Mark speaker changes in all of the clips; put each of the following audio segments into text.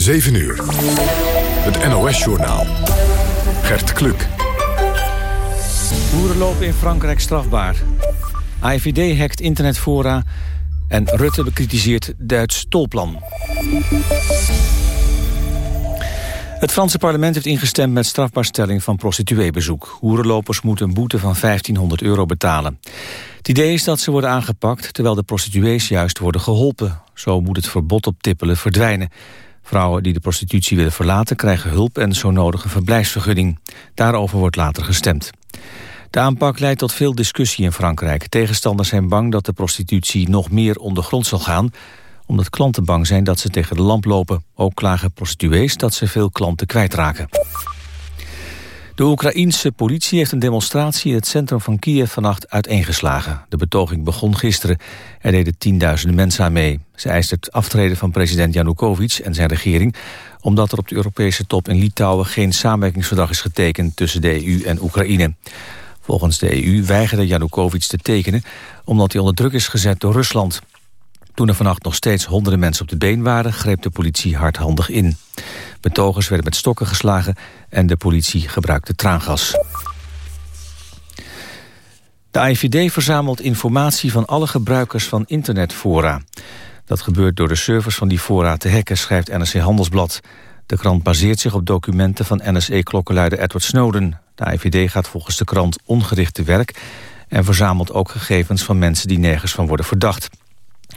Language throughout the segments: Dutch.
Speaker 1: 7 uur. Het NOS-journaal. Gert Kluk.
Speaker 2: Lopen in Frankrijk strafbaar. AIVD hackt internetfora en Rutte bekritiseert Duits tolplan. Het Franse parlement heeft ingestemd met strafbaarstelling van prostitueebezoek. Hoerenlopers moeten een boete van 1500 euro betalen. Het idee is dat ze worden aangepakt terwijl de prostituees juist worden geholpen. Zo moet het verbod op tippelen verdwijnen. Vrouwen die de prostitutie willen verlaten krijgen hulp en zo nodige verblijfsvergunning. Daarover wordt later gestemd. De aanpak leidt tot veel discussie in Frankrijk. Tegenstanders zijn bang dat de prostitutie nog meer ondergrond zal gaan omdat klanten bang zijn dat ze tegen de lamp lopen. Ook klagen prostituees dat ze veel klanten kwijtraken. De Oekraïense politie heeft een demonstratie in het centrum van Kiev vannacht uiteengeslagen. De betoging begon gisteren. Er deden tienduizenden mensen aan mee. Ze eisten het aftreden van president Janukovic en zijn regering... omdat er op de Europese top in Litouwen geen samenwerkingsverdrag is getekend tussen de EU en Oekraïne. Volgens de EU weigerde Janukovic te tekenen omdat hij onder druk is gezet door Rusland. Toen er vannacht nog steeds honderden mensen op de been waren... greep de politie hardhandig in. Betogers werden met stokken geslagen en de politie gebruikte traangas. De AIVD verzamelt informatie van alle gebruikers van internetfora. Dat gebeurt door de servers van die fora te hacken, schrijft NRC Handelsblad. De krant baseert zich op documenten van NSE-klokkenluider Edward Snowden. De AIVD gaat volgens de krant ongericht te werk... en verzamelt ook gegevens van mensen die nergens van worden verdacht.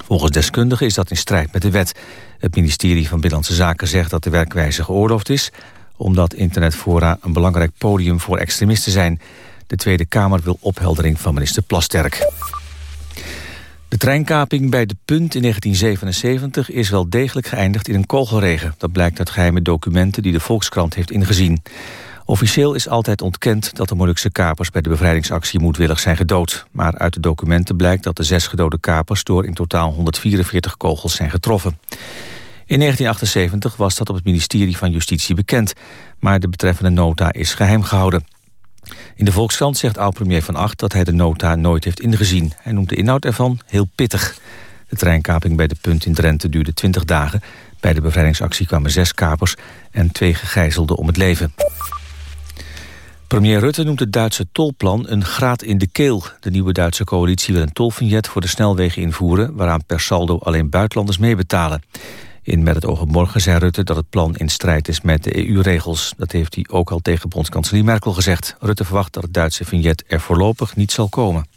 Speaker 2: Volgens deskundigen is dat in strijd met de wet. Het ministerie van Binnenlandse Zaken zegt dat de werkwijze geoorloofd is... omdat internetfora een belangrijk podium voor extremisten zijn. De Tweede Kamer wil opheldering van minister Plasterk. De treinkaping bij De Punt in 1977 is wel degelijk geëindigd in een kogelregen. Dat blijkt uit geheime documenten die de Volkskrant heeft ingezien. Officieel is altijd ontkend dat de Molukse kapers bij de bevrijdingsactie moedwillig zijn gedood. Maar uit de documenten blijkt dat de zes gedode kapers door in totaal 144 kogels zijn getroffen. In 1978 was dat op het ministerie van Justitie bekend, maar de betreffende nota is geheim gehouden. In de Volkskrant zegt oud-premier Van Acht dat hij de nota nooit heeft ingezien. Hij noemt de inhoud ervan heel pittig. De treinkaping bij de punt in Drenthe duurde 20 dagen. Bij de bevrijdingsactie kwamen zes kapers en twee gegijzelden om het leven. Premier Rutte noemt het Duitse tolplan een graad in de keel. De nieuwe Duitse coalitie wil een tolvignet voor de snelwegen invoeren... waaraan per saldo alleen buitenlanders meebetalen. In Met het oog op morgen zei Rutte dat het plan in strijd is met de EU-regels. Dat heeft hij ook al tegen bondskanselier Merkel gezegd. Rutte verwacht dat het Duitse vignet er voorlopig niet zal komen.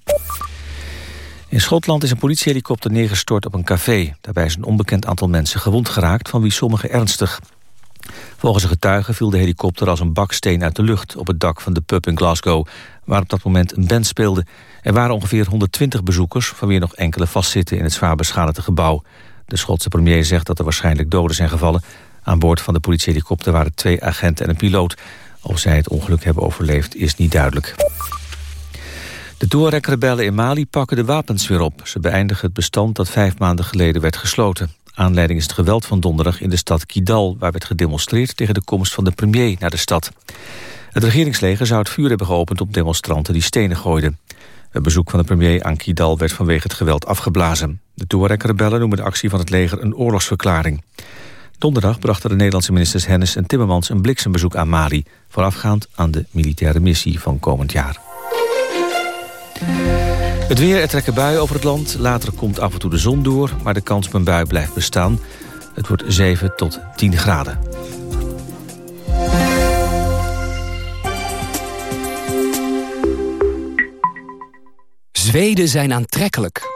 Speaker 2: In Schotland is een politiehelikopter neergestort op een café. Daarbij is een onbekend aantal mensen gewond geraakt, van wie sommigen ernstig. Volgens een getuige viel de helikopter als een baksteen uit de lucht... op het dak van de pub in Glasgow, waar op dat moment een band speelde. Er waren ongeveer 120 bezoekers, van wie nog enkele vastzitten... in het zwaar beschadigde gebouw. De Schotse premier zegt dat er waarschijnlijk doden zijn gevallen. Aan boord van de politiehelikopter waren twee agenten en een piloot. Of zij het ongeluk hebben overleefd is niet duidelijk. De Touareg-rebellen in Mali pakken de wapens weer op. Ze beëindigen het bestand dat vijf maanden geleden werd gesloten. Aanleiding is het geweld van donderdag in de stad Kidal... waar werd gedemonstreerd tegen de komst van de premier naar de stad. Het regeringsleger zou het vuur hebben geopend op demonstranten die stenen gooiden. Het bezoek van de premier aan Kidal werd vanwege het geweld afgeblazen. De Touareg-rebellen noemen de actie van het leger een oorlogsverklaring. Donderdag brachten de Nederlandse ministers Hennis en Timmermans... een bliksembezoek aan Mali, voorafgaand aan de militaire missie van komend jaar. Het weer, er trekken buien over het land. Later komt af en toe de zon door, maar de kans op een bui blijft bestaan. Het wordt 7 tot 10 graden.
Speaker 3: Zweden zijn aantrekkelijk.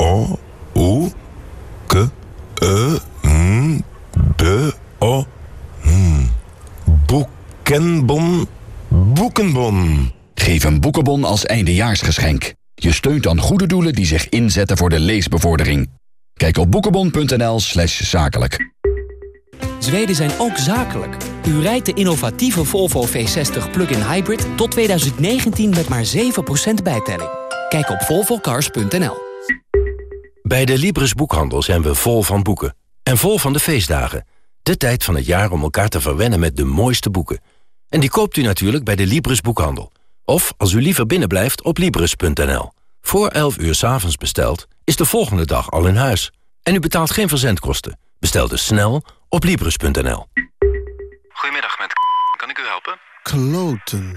Speaker 4: O O K E N B O N Boekenbon Boekenbon
Speaker 5: Geef een boekenbon als eindejaarsgeschenk. Je steunt dan goede doelen die zich inzetten voor de leesbevordering. Kijk op boekenbon.nl slash zakelijk.
Speaker 3: Zweden zijn ook zakelijk. U rijdt de innovatieve Volvo V60 plug-in hybrid tot 2019 met maar 7% bijtelling. Kijk op volvocars.nl.
Speaker 6: Bij de Libris Boekhandel zijn we vol van boeken. En vol van de feestdagen. De tijd van het jaar om elkaar te verwennen met de mooiste boeken. En die koopt u natuurlijk bij de Libris Boekhandel. Of, als u liever binnenblijft, op Libris.nl. Voor 11 uur s avonds besteld, is de volgende dag al in huis. En u betaalt geen verzendkosten. Bestel dus snel op Libris.nl.
Speaker 7: Goedemiddag, met kan ik u helpen?
Speaker 8: Kloten.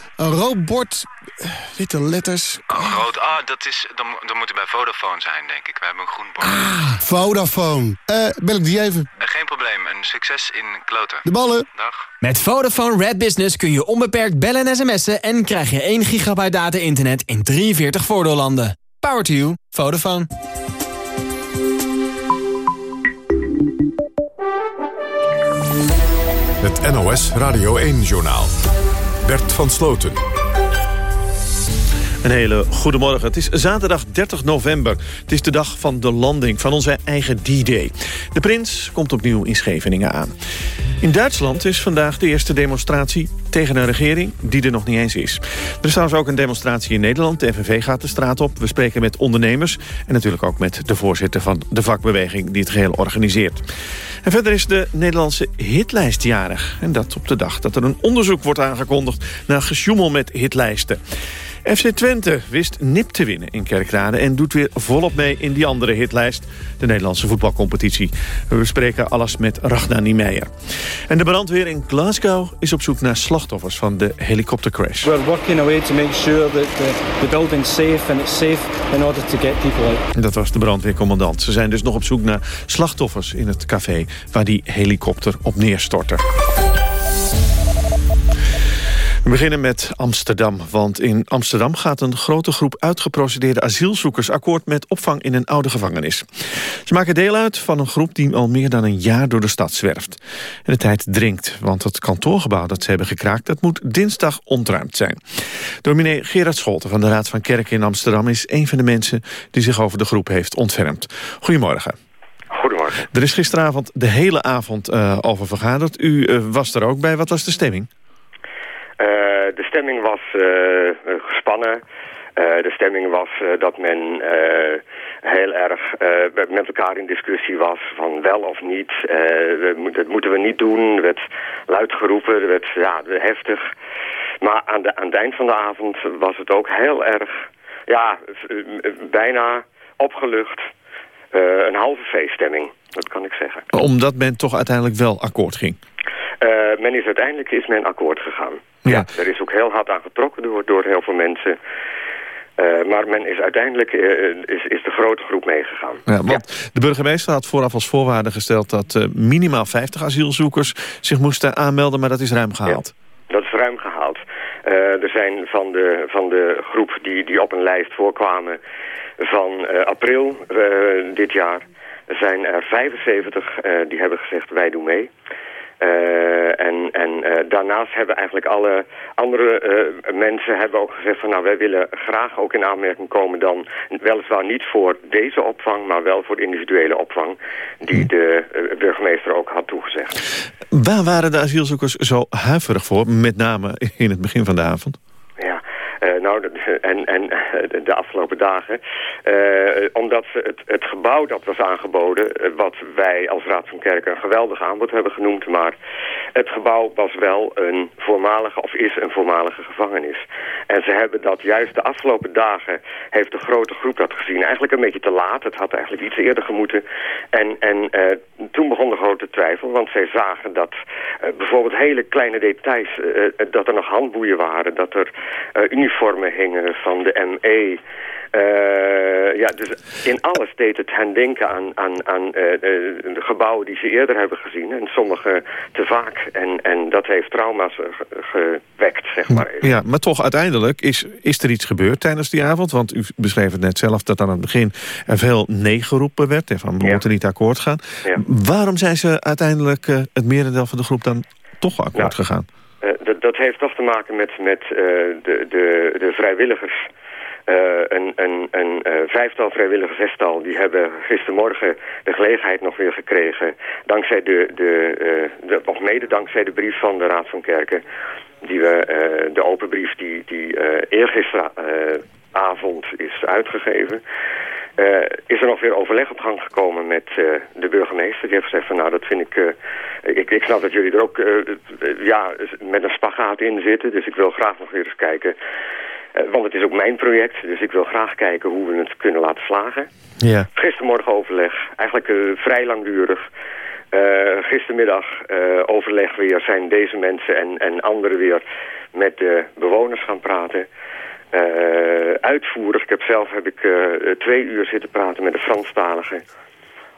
Speaker 8: Een rood bord, witte letters.
Speaker 7: Oh, rood. Ah, dat, is, dan, dan moet het bij Vodafone zijn, denk ik. We hebben een groen bord.
Speaker 8: Ah, Vodafone. Eh, bel ik die even?
Speaker 7: Uh, geen probleem. Een succes in kloten.
Speaker 8: De ballen.
Speaker 7: Dag.
Speaker 9: Met Vodafone Red Business kun je onbeperkt bellen en sms'en... en krijg je 1 gigabyte data-internet in 43 voordeellanden. Power to you. Vodafone.
Speaker 1: Het NOS Radio 1-journaal. Bert van Sloten.
Speaker 10: Een hele goede morgen. Het is zaterdag 30 november. Het is de dag van de landing van onze eigen D-Day. De prins komt opnieuw in Scheveningen aan. In Duitsland is vandaag de eerste demonstratie tegen een regering die er nog niet eens is. Er is trouwens ook een demonstratie in Nederland. De FNV gaat de straat op. We spreken met ondernemers en natuurlijk ook met de voorzitter van de vakbeweging die het geheel organiseert. En verder is de Nederlandse hitlijst jarig. En dat op de dag dat er een onderzoek wordt aangekondigd naar gesjoemel met hitlijsten. FC Twente wist nip te winnen in Kerkrade... en doet weer volop mee in die andere hitlijst, de Nederlandse voetbalcompetitie. We spreken alles met Ragnar Niemeyer. En de brandweer in Glasgow is op zoek naar slachtoffers van de helikoptercrash.
Speaker 11: We're working away to make sure that the, the building's safe and it's safe in order to get people out.
Speaker 10: Dat was de brandweercommandant. Ze zijn dus nog op zoek naar slachtoffers in het café waar die helikopter op neerstortte. We beginnen met Amsterdam, want in Amsterdam gaat een grote groep uitgeprocedeerde asielzoekers akkoord met opvang in een oude gevangenis. Ze maken deel uit van een groep die al meer dan een jaar door de stad zwerft. En de tijd dringt, want het kantoorgebouw dat ze hebben gekraakt, dat moet dinsdag ontruimd zijn. Dominee Gerard Scholten van de Raad van Kerken in Amsterdam is een van de mensen die zich over de groep heeft ontfermd. Goedemorgen.
Speaker 12: Goedemorgen.
Speaker 10: Er is gisteravond de hele avond uh, over vergaderd. U uh, was er ook bij. Wat was de stemming?
Speaker 12: Uh, de stemming was uh, gespannen. Uh, de stemming was dat men heel erg met elkaar in discussie was van wel of niet. dat moeten we niet doen. Er werd luid geroepen, er werd ja, heftig. Maar aan, de, aan het eind van de avond was het ook heel erg, ja, bijna opgelucht. een halve feeststemming, dat kan ik zeggen.
Speaker 10: Omdat men toch uiteindelijk wel akkoord ging?
Speaker 12: men is uiteindelijk is men akkoord gegaan. Ja. er is ook heel hard aan getrokken door, door heel veel mensen. Uh, maar men is uiteindelijk uh, is, is de grote groep meegegaan.
Speaker 10: Ja, want ja. de burgemeester had vooraf als voorwaarde gesteld... dat uh, minimaal 50 asielzoekers zich moesten aanmelden, maar dat is ruim gehaald.
Speaker 12: Ja, dat is ruim gehaald. er zijn van de, van de groep die, die op een lijst voorkwamen van april dit jaar... zijn er 75 die hebben gezegd wij doen mee... Uh, en en uh, daarnaast hebben eigenlijk alle andere uh, mensen hebben ook gezegd van nou wij willen graag ook in aanmerking komen dan weliswaar niet voor deze opvang, maar wel voor de individuele opvang die de burgemeester ook had toegezegd.
Speaker 10: Waar waren de asielzoekers zo huiverig voor, met name in het begin van de avond?
Speaker 12: Uh, nou, en, en de afgelopen dagen. Uh, omdat het, het gebouw dat was aangeboden, wat wij als Raad van Kerken een geweldig aanbod hebben genoemd, maar het gebouw was wel een voormalige, of is een voormalige gevangenis. En ze hebben dat juist de afgelopen dagen, heeft de grote groep dat gezien, eigenlijk een beetje te laat. Het had eigenlijk iets eerder gemoeten. En, en toen begon de grote twijfel, want zij zagen dat bijvoorbeeld hele kleine details, dat er nog handboeien waren, dat er uniform uniformen hingen van de ME. Uh, ja, dus in alles deed het hen denken aan, aan, aan uh, de gebouwen die ze eerder hebben gezien. En sommige te vaak. En, en dat heeft trauma's gewekt, zeg maar. Even.
Speaker 10: Ja, maar toch uiteindelijk is, is er iets gebeurd tijdens die avond. Want u beschreef het net zelf dat aan het begin er veel nee geroepen werd. En van we ja. moeten niet akkoord gaan. Ja. Waarom zijn ze uiteindelijk uh, het merendeel van de groep dan toch akkoord
Speaker 12: nou,
Speaker 10: gegaan?
Speaker 12: Dat, heeft toch te maken met, met de, de, de vrijwilligers uh, een, een, een uh, vijftal vrijwillige zestal die hebben gistermorgen de gelegenheid nog weer gekregen. Dankzij de, de, de, of mede dankzij de brief van de Raad van Kerken. Die we, de open brief die, die eergisteravond is uitgegeven. Uh, is er nog weer overleg op gang gekomen met uh, de burgemeester. Die heeft gezegd van nou dat vind ik... Uh, ik, ik snap dat jullie er ook ja, met een spagaat in zitten. Dus ik wil graag nog weer eens kijken want het is ook mijn project, dus ik wil graag kijken hoe we het kunnen laten slagen.
Speaker 10: Ja.
Speaker 12: Gistermorgen overleg, eigenlijk vrij langdurig. Gistermiddag overleg weer zijn deze mensen en, en anderen weer met de bewoners gaan praten. Uitvoerig, ik heb zelf heb ik, twee uur zitten praten met de Franstaligen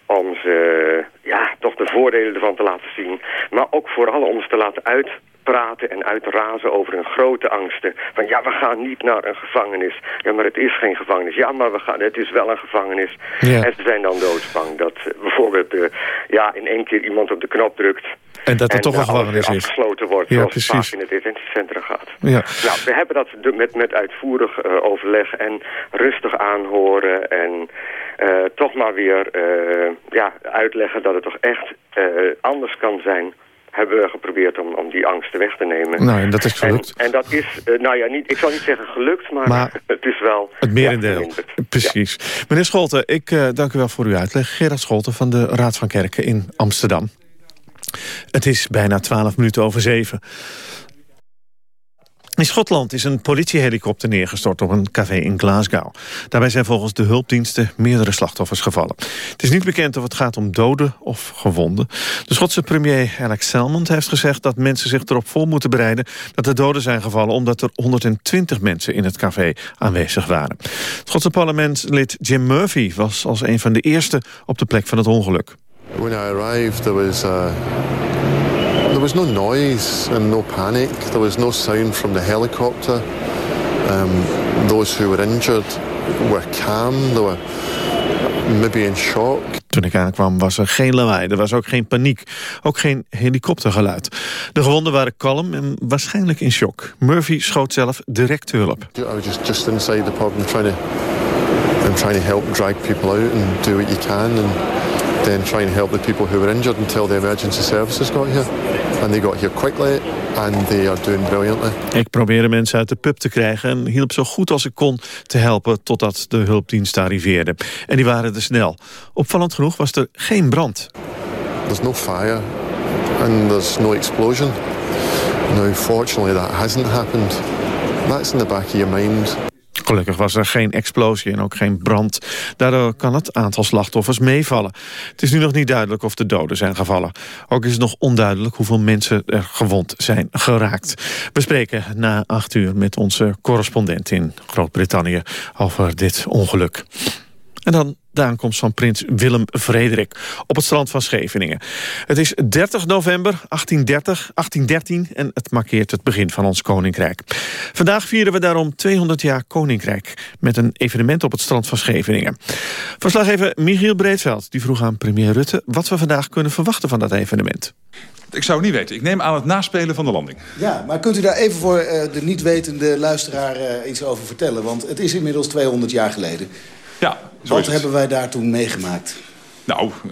Speaker 12: om ze ja, toch de voordelen ervan te laten zien. Maar ook vooral om ze te laten uit praten en uitrazen over hun grote angsten. Van ja, we gaan niet naar een gevangenis. Ja, maar het is geen gevangenis. Ja, maar we gaan, het is wel een gevangenis.
Speaker 10: Ja.
Speaker 12: En ze zijn dan doodsbang dat uh, bijvoorbeeld uh, ja, in één keer iemand op de knop drukt.
Speaker 10: En dat er toch een gevangenis is.
Speaker 12: afgesloten wordt,
Speaker 10: ja, precies.
Speaker 12: het vaak in het detentiecentrum gaat.
Speaker 10: Ja.
Speaker 12: Nou, we hebben dat met, met uitvoerig uh, overleg en rustig aanhoren en uh, toch maar weer ja, uitleggen dat het toch echt anders kan zijn hebben we geprobeerd om, om die angsten weg te nemen.
Speaker 10: Nou, en dat is gelukt.
Speaker 12: En, en dat is, uh, nou ja, niet, ik zal niet zeggen gelukt, maar,
Speaker 10: maar
Speaker 12: het is wel...
Speaker 10: Het merendeel. Ja, Precies. Ja. Meneer Scholten, ik uh, dank u wel voor uw uitleg. Gerard Scholten van de Raad van Kerken in Amsterdam. Het is bijna twaalf minuten over zeven. In Schotland is een politiehelikopter neergestort op een café in Glasgow. Daarbij zijn volgens de hulpdiensten meerdere slachtoffers gevallen. Het is niet bekend of het gaat om doden of gewonden. De Schotse premier Alex Salmond heeft gezegd dat mensen zich erop voor moeten bereiden dat er doden zijn gevallen omdat er 120 mensen in het café aanwezig waren. Het Schotse parlementslid Jim Murphy was als een van de eerste op de plek van het ongeluk.
Speaker 13: When I arrived there was uh... There was no noise and no panic. There was no sound from the helicopter. Um, those who were injured were calm. They were maybe in shock.
Speaker 10: Toen ik aankwam was er geen lawaai. Er was ook geen paniek. Ook geen helikoptergeluid. De gewonden waren kalm en waarschijnlijk in shock. Murphy schoot zelf direct hulp.
Speaker 13: I was just, just inside the pub and trying to, and trying to help drag people out and do what you can. And then try and help the people who were injured until the emergency services got here. And they got here quickly and they are doing brilliantly.
Speaker 10: Ik probeerde mensen uit de pub te krijgen en hielp zo goed als ik kon te helpen totdat de hulpdiensten arriveerden. En die waren er snel. Opvallend genoeg was er geen brand.
Speaker 13: There's no fire and there's no explosion. Now fortunately that hasn't happened. That's in the back of your mind.
Speaker 10: Gelukkig was er geen explosie en ook geen brand. Daardoor kan het aantal slachtoffers meevallen. Het is nu nog niet duidelijk of de doden zijn gevallen. Ook is het nog onduidelijk hoeveel mensen er gewond zijn geraakt. We spreken na acht uur met onze correspondent in Groot-Brittannië over dit ongeluk. En dan de aankomst van prins Willem-Frederik op het strand van Scheveningen. Het is 30 november 1830, 1813 en het markeert het begin van ons koninkrijk. Vandaag vieren we daarom 200 jaar koninkrijk met een evenement op het strand van Scheveningen. Verslaggever Michiel Breedveld die vroeg aan premier Rutte wat we vandaag kunnen verwachten van dat evenement.
Speaker 14: Ik zou het niet weten. Ik neem aan het naspelen van de landing.
Speaker 15: Ja, maar kunt u daar even voor uh, de niet wetende luisteraar uh, iets over vertellen? Want het is inmiddels 200 jaar geleden.
Speaker 14: Ja,
Speaker 15: Wat hebben wij daar toen meegemaakt?
Speaker 14: Nou, uh,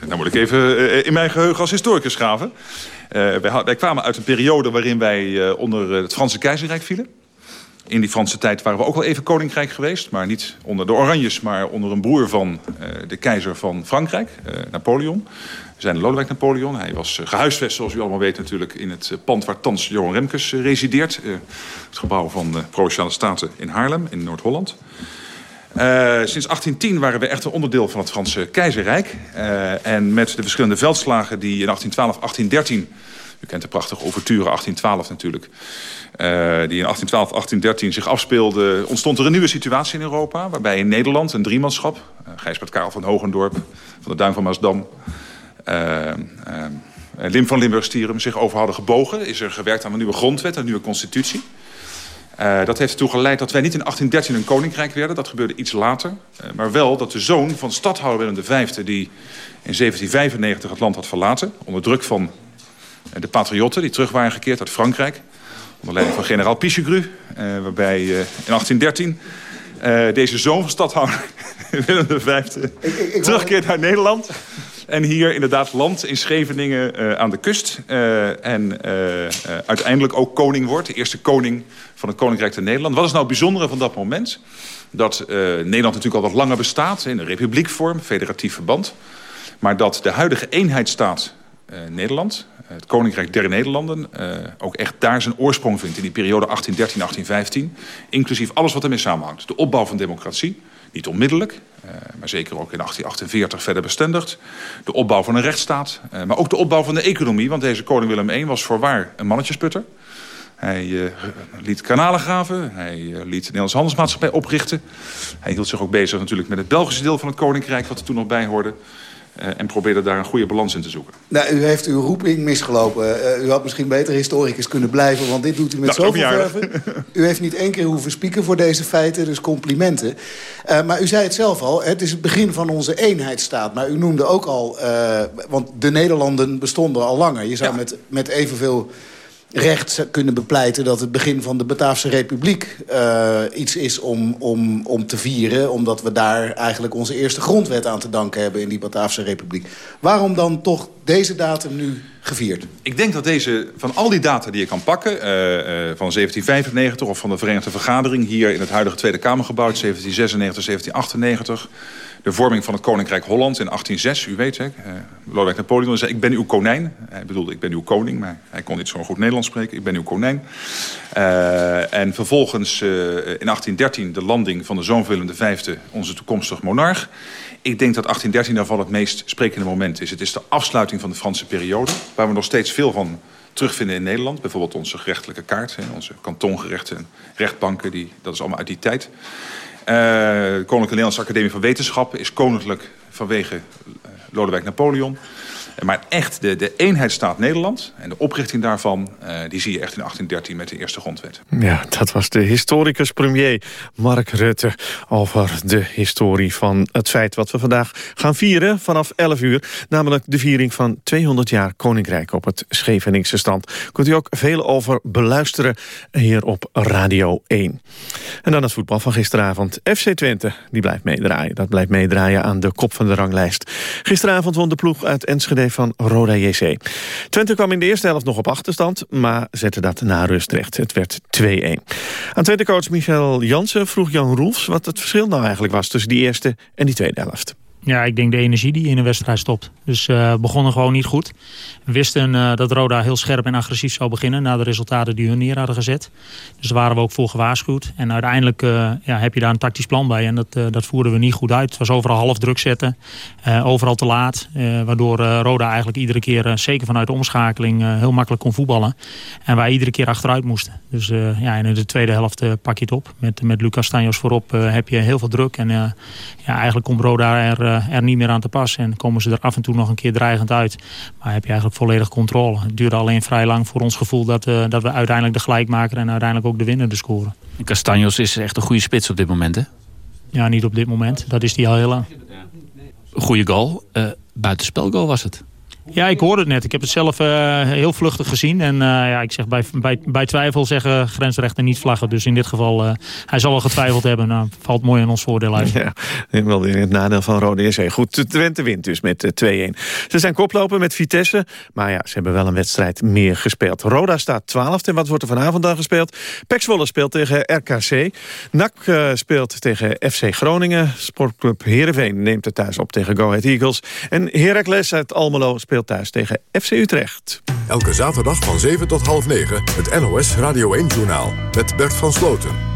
Speaker 14: nou moet ik even uh, in mijn geheugen als historicus graven. Wij, wij, kwamen uit een periode waarin wij onder het Franse keizerrijk vielen. In die Franse tijd waren we ook wel even koninkrijk geweest. Maar niet onder de Oranjes, maar onder een broer van de keizer van Frankrijk, Napoleon. Zijn Lodewijk Napoleon. Hij was gehuisvest, zoals u allemaal weet natuurlijk... in het pand waar thans Johan Remkes resideert. het gebouw van de Provinciale Staten in Haarlem, in Noord-Holland. Uh, sinds 1810 waren we echt een onderdeel van het Franse keizerrijk. Uh, en met de verschillende veldslagen die in 1812, 1813 U kent de prachtige ouverture 1812 natuurlijk. Uh, die in 1812, 1813 zich afspeelde, ontstond er een nieuwe situatie in Europa... waarbij in Nederland een driemanschap... Gijsbert Karel van Hogendorp, van de Duin van Maasdam... Lim van Limburg-Stierum zich over hadden gebogen... is er gewerkt aan een nieuwe grondwet, een nieuwe constitutie... Uh, dat heeft ertoe geleid dat wij niet in 1813 een koninkrijk werden. Dat gebeurde iets later. Uh, maar wel dat de zoon van stadhouder Willem V... die in 1795 het land had verlaten... onder druk van de patriotten die terug waren gekeerd uit Frankrijk... onder leiding van generaal Pichegru... Uh, waarbij in 1813 deze zoon van stadhouder Willem V... terugkeert naar Nederland... En hier inderdaad land in Scheveningen uh, aan de kust. Uh, en uh, uiteindelijk ook koning wordt. De eerste koning van het Koninkrijk van Nederland. Wat is nou het bijzondere van dat moment? Dat Nederland natuurlijk al wat langer bestaat. In een republiekvorm, federatief verband. Maar dat de huidige eenheidsstaat Nederland... het Koninkrijk der Nederlanden... ook echt daar zijn oorsprong vindt in die periode 1813-1815. Inclusief alles wat ermee samenhangt. De opbouw van democratie niet onmiddellijk, uh, maar zeker ook in 1848 verder bestendigd. De opbouw van een rechtsstaat, uh, maar ook de opbouw van de economie. Want deze koning Willem I was voorwaar een mannetjesputter. Hij uh, liet kanalen graven, hij liet de Nederlandse handelsmaatschappij oprichten. Hij hield zich ook bezig natuurlijk met het Belgische deel van het koninkrijk... wat er toen nog bij hoorde. Uh, en probeerde daar een goede balans in te zoeken.
Speaker 15: Nou, u heeft uw roeping misgelopen. Uh, u had misschien beter historicus kunnen blijven, want dit doet u met zoveel verven. U heeft niet één keer hoeven spieken voor deze feiten, dus complimenten. Uh, maar u zei het zelf al, het is het begin van onze eenheidsstaat. Maar u noemde ook al, want de Nederlanden bestonden al langer. Je zou ja. met, met evenveel recht kunnen bepleiten dat het begin van de Bataafse Republiek uh, iets is om, om, om te vieren. Omdat we daar eigenlijk onze eerste grondwet aan te danken hebben in die Bataafse Republiek. Waarom dan toch deze datum nu gevierd?
Speaker 14: Ik denk dat deze, van al die data die je kan pakken... Uh, uh, van 1795 of van de Verenigde Vergadering... hier in het huidige Tweede Kamergebouw, 1796, 1798 de vorming van het Koninkrijk Holland in 1806. U weet, hè, uh, Lodewijk Napoleon zei, ik ben uw konijn. Hij bedoelde, ik ben uw koning, maar hij kon niet zo goed Nederlands spreken. Ik ben uw konijn. Uh, en vervolgens uh, in 1813 de landing van de zoon Willem V, onze toekomstig monarch. Ik denk dat 1813 daarvan het meest sprekende moment is. Het is de afsluiting van de Franse periode, waar we nog steeds veel van terugvinden in Nederland. Bijvoorbeeld onze gerechtelijke kaart, onze kantongerechten en rechtbanken, die, dat is allemaal uit die tijd. De Koninklijke Nederlandse Academie van Wetenschappen is koninklijk vanwege uh, Lodewijk Napoleon. Maar echt de, de eenheidsstaat Nederland en de oprichting daarvan... Uh, die zie je echt in 1813 met de eerste grondwet.
Speaker 10: Ja, dat was de historicus premier Mark Rutte... over de historie van het feit wat we vandaag gaan vieren vanaf 11 uur. Namelijk de viering van 200 jaar Koninkrijk op het Scheveningse stand. Kunt u ook veel over beluisteren hier op Radio 1. En dan het voetbal van gisteravond. FC Twente, die blijft meedraaien. Dat blijft meedraaien aan de kop van de ranglijst. Gisteravond won de ploeg uit Enschede van Roda JC. Twente kwam in de eerste helft nog op achterstand, maar zette dat na rust recht. Het werd 2-1. Aan Twente-coach Michel Jansen vroeg Jan Roels wat het verschil nou eigenlijk was tussen die eerste en die tweede helft.
Speaker 16: Ja, ik denk de energie die in een wedstrijd stopt. Dus uh, begonnen gewoon niet goed. We wisten uh, dat Roda heel scherp en agressief zou beginnen... na de resultaten die hun neer hadden gezet. Dus daar waren we ook voor gewaarschuwd. En uiteindelijk uh, ja, heb je daar een tactisch plan bij. En dat, dat voerden we niet goed uit. Het was overal half druk zetten. overal te laat. waardoor Roda eigenlijk iedere keer, zeker vanuit de omschakeling... heel makkelijk kon voetballen. En wij iedere keer achteruit moesten. Dus ja, in de tweede helft pak je het op. Met, met Lucas Stanjos voorop heb je heel veel druk. En ja, eigenlijk komt Roda er er niet meer aan te pas. En komen ze er af en toe nog een keer dreigend uit. Maar heb je eigenlijk volledig controle. Het duurde alleen vrij lang voor ons gevoel dat, uh, dat we uiteindelijk de gelijkmaker en uiteindelijk ook de winnaar scoren.
Speaker 17: Castanjos is echt een goede spits op dit moment hè?
Speaker 16: Ja, niet op dit moment. Dat is die al heel lang.
Speaker 17: Goede goal. Uh, buitenspelgoal was het.
Speaker 16: Ja, ik hoorde het net. Ik heb het zelf uh, heel vluchtig gezien. En uh, ja, ik zeg bij, bij, bij twijfel zeggen grensrechter niet vlaggen. Dus in dit geval, uh, hij zal wel getwijfeld hebben. Nou, valt mooi in ons voordeel uit.
Speaker 10: Ja, wel weer het nadeel van Rode SC. Goed, Twente wint dus met 2-1. Ze zijn koploper met Vitesse. Maar ja, ze hebben wel een wedstrijd meer gespeeld. Roda staat 12 en wat wordt er vanavond dan gespeeld? Pek speelt tegen RKC. NAC speelt tegen FC Groningen. Sportclub Heerenveen neemt het thuis op tegen Go Ahead Eagles. En Heracles uit Almelo speelt thuis tegen FC Utrecht.
Speaker 1: Elke zaterdag van 7 tot half 9 het NOS Radio 1-journaal met Bert van Sloten.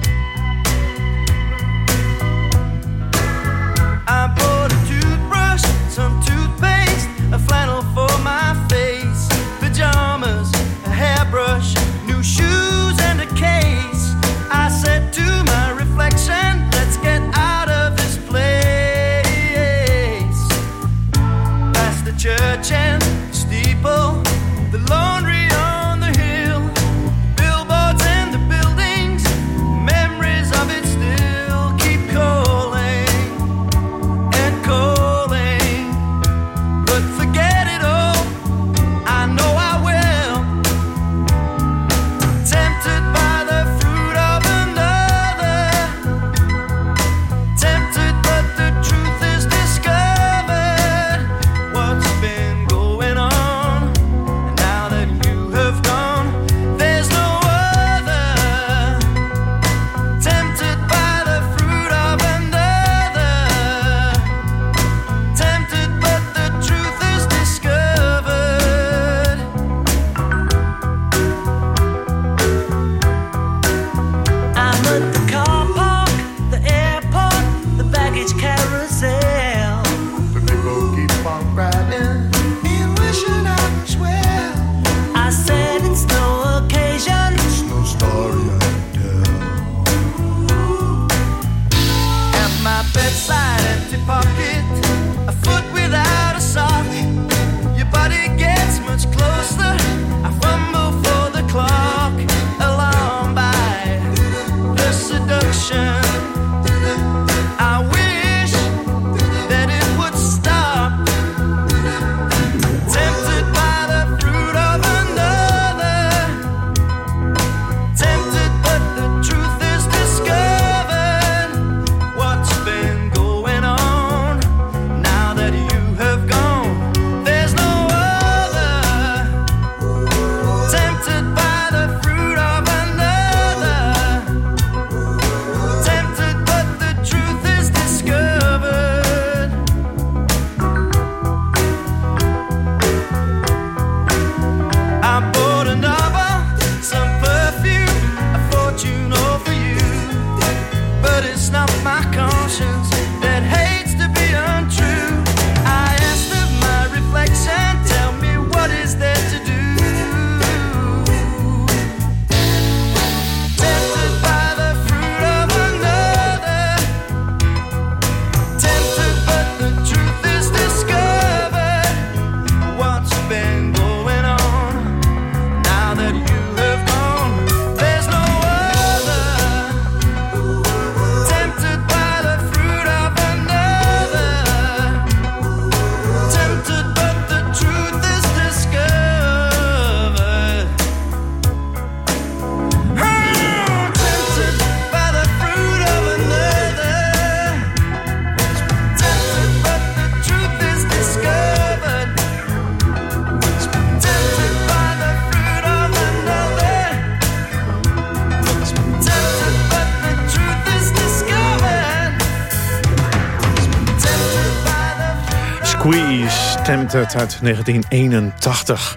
Speaker 10: Uit 1981.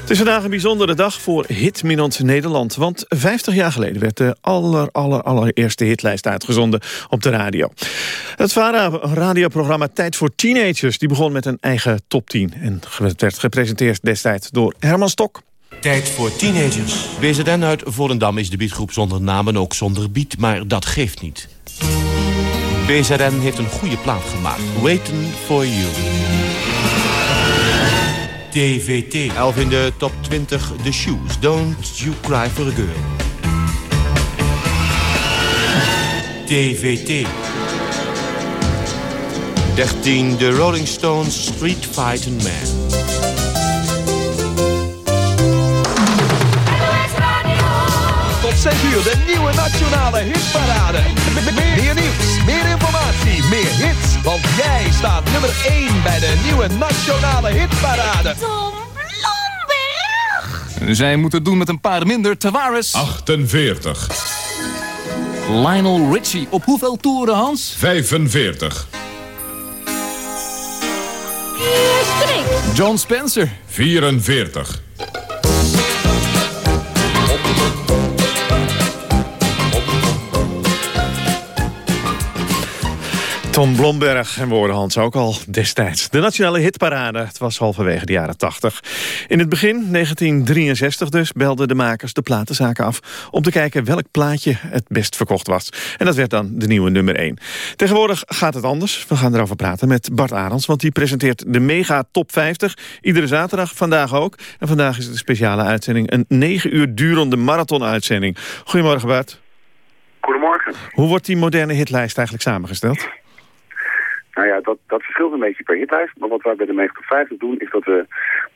Speaker 10: Het is vandaag een bijzondere dag voor Hitminant Nederland. Want 50 jaar geleden werd de aller, aller, allereerste hitlijst uitgezonden op de radio. Het VARA-radioprogramma Tijd voor Teenagers... die begon met een eigen top 10. En werd gepresenteerd destijds door Herman Stok.
Speaker 18: Tijd voor teenagers. BZN uit Volendam is de beatgroep zonder naam en ook zonder beat, maar dat geeft niet. BZN heeft een goede plaat gemaakt. Waiting for You. DVT. 11 in de top 20 The Shoes. Don't You Cry for a Girl. DVT. 13 The Rolling Stones Street Fighting Man.
Speaker 19: Tot 6 uur de nieuwe nationale hitparade. Meer nieuws, meer meer hits. Want jij staat nummer 1 bij de nieuwe nationale hitparade.
Speaker 20: Tom Lomberg!
Speaker 21: Zij moeten doen met een paar minder. Tavares.
Speaker 1: 48.
Speaker 21: Lionel Richie. Op hoeveel toeren, Hans?
Speaker 1: 45.
Speaker 21: John Spencer.
Speaker 1: 44.
Speaker 10: Tom Blomberg en Woordenhans ook al destijds. De nationale hitparade, het was halverwege de jaren 80. In het begin, 1963 dus, belden de makers de platenzaken af... om te kijken welk plaatje het best verkocht was. En dat werd dan de nieuwe nummer 1. Tegenwoordig gaat het anders. We gaan erover praten met Bart Arends... want die presenteert de Mega Top 50. Iedere zaterdag, vandaag ook. En vandaag is het een speciale uitzending. Een negen uur durende marathon-uitzending. Goedemorgen, Bart.
Speaker 22: Goedemorgen.
Speaker 10: Hoe wordt die moderne hitlijst eigenlijk samengesteld?
Speaker 22: Nou ja, dat, dat verschilt een beetje per hitlijst. Maar wat wij bij de Mega 50 doen, is dat we...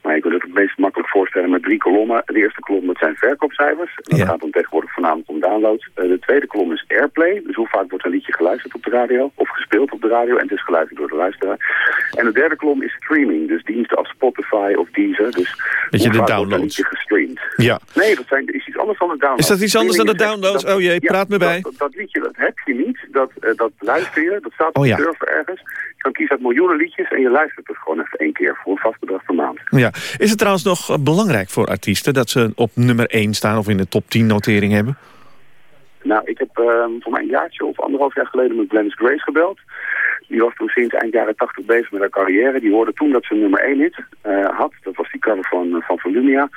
Speaker 22: Nou, ik wil het het meest makkelijk voorstellen met drie kolommen. De eerste kolom, dat zijn verkoopcijfers. En dat gaat dan tegenwoordig voornamelijk om downloads. Uh, de tweede kolom is airplay. Dus hoe vaak wordt een liedje geluisterd op de radio. Of gespeeld op de radio. En het is geluisterd door de luisteraar. En de derde kolom is streaming. Dus diensten als Spotify of Deezer. Dus
Speaker 10: Beetje
Speaker 22: hoe
Speaker 10: de
Speaker 22: vaak wordt een
Speaker 10: downloads.
Speaker 22: liedje gestreamd.
Speaker 10: Ja.
Speaker 22: Nee, dat, zijn, is iets anders dan de downloads.
Speaker 10: Is dat iets anders dan de downloads? Oh jee,
Speaker 22: ja,
Speaker 10: praat me bij.
Speaker 22: Dat, dat liedje, dat heb je niet. Dat, eh, dat luister je. Dat staat op
Speaker 10: Oh
Speaker 22: de server ergens. Je kan kiezen uit miljoenen liedjes en je luistert het gewoon even één keer voor een vast bedrag per maand.
Speaker 10: Ja. Is het trouwens nog eh, belangrijk voor artiesten... dat ze op nummer 1 staan of in de top 10 notering hebben?
Speaker 22: Nou, ik heb eh, voor mij een jaartje of anderhalf jaar geleden met Glennis Grace gebeld. Die was toen sinds eind jaren 80 bezig met haar carrière. Die hoorde toen dat ze nummer 1 hit eh, had. Dat was die cover van, eh, van Volumia.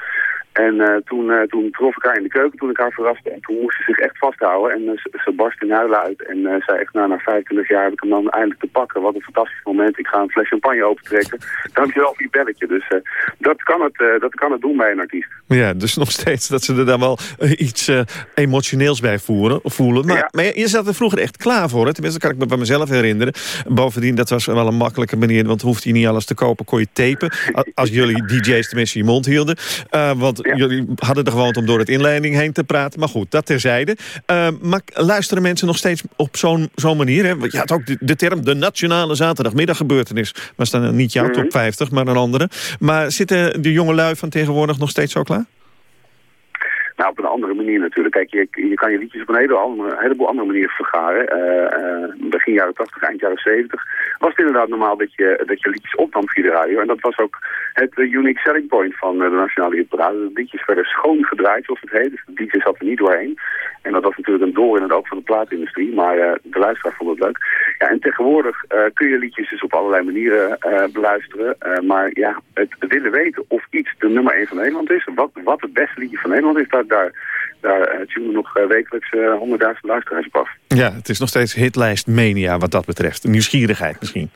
Speaker 22: En eh, toen, eh, toen trof ik haar in de keuken toen ik haar verraste. En toen moest ze zich echt vasthouden. En eh, ze, ze barst in huilen uit. En zei echt, nou, na 25 jaar heb ik hem dan eindelijk te pakken. Wat een fantastisch moment. Ik ga een fles champagne opentrekken. Dankjewel voor je belletje. Dus dat, kan het, dat kan het doen bij een artiest.
Speaker 10: Ja, dus nog steeds dat ze er dan wel iets emotioneels bij voeren, voelen. Maar, maar je, je zat er vroeger echt klaar voor. Hè? Tenminste, kan ik me bij mezelf herinneren. Bovendien, dat was wel een makkelijke manier. Want hoefde je niet alles te kopen, kon je tapen. Als jullie DJ's tenminste je mond hielden. Eh, want jullie hadden er gewoond om door het inleiding heen te praten. Maar goed, dat terzijde. Eh, maar luisteren mensen nog steeds op zo'n zo'n manier? Hè? Want je had ook de, de term de nationale zaterdagmiddaggebeurtenis. Was dan niet jouw top 50, maar een andere. Maar zitten de jonge lui van tegenwoordig nog steeds zo klaar?
Speaker 22: Nou, op een andere natuurlijk. Kijk, je, je kan je liedjes op een hele andere, heleboel andere manieren vergaren. Eh, eh, begin jaren 80, eind jaren 70 was het inderdaad normaal dat je, dat je liedjes opnam via de radio. En dat was ook het eh, unique selling point van de Nationale Hitparade. De liedjes werden schoon gedraaid, zoals het heet. Dus de DJ zat er niet doorheen. En dat was natuurlijk een door in het oog van de plaatindustrie. Maar de luisteraar vond het leuk. Ja, en tegenwoordig kun je liedjes dus op allerlei manieren beluisteren. Maar ja, het willen weten of iets de nummer 1 van Nederland is. Wat, wat het beste liedje van Nederland is, daar, daar, daar eh, tunen nog eh, wekelijks eh, honderdduizend luisteraars op af.
Speaker 10: Ja, het is nog steeds hitlijst mania wat dat betreft. Nieuwsgierigheid misschien.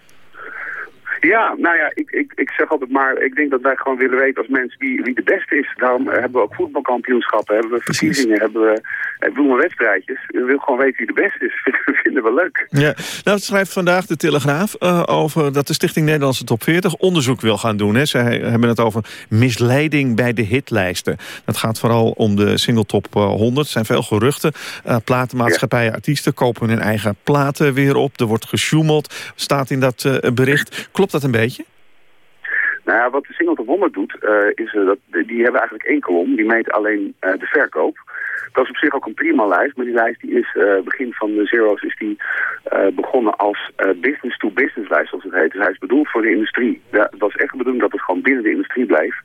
Speaker 22: Ja, nou ja, ik, ik, ik zeg altijd maar, ik denk dat wij gewoon willen weten als mensen wie, wie de beste is. Daarom eh, hebben we ook voetbalkampioenschappen, hebben we verkiezingen, hebben we eh, bloemenwedstrijdjes. We willen gewoon weten wie de beste is. vinden we leuk.
Speaker 10: Ja, nou het schrijft vandaag de Telegraaf eh, over dat de Stichting Nederlandse Top 40 onderzoek wil gaan doen. Hè. Zij hebben het over misleiding bij de hitlijsten. Dat gaat vooral om de single top eh, 100. Er zijn veel geruchten. Uh, platenmaatschappijen, artiesten kopen hun eigen platen weer op. Er wordt gesjoemeld, staat in dat uh, bericht. Klopt dat een beetje?
Speaker 22: Nou ja, wat de single top 100 doet, uh, is uh, dat die hebben eigenlijk één kolom. Die meet alleen uh, de verkoop. Dat is op zich ook een prima lijst, maar die lijst die is begin van de Zero's is die begonnen als business-to-business lijst, zoals het heet. Dus hij is bedoeld voor de industrie. Ja, het was echt bedoeld dat het gewoon binnen de industrie bleef.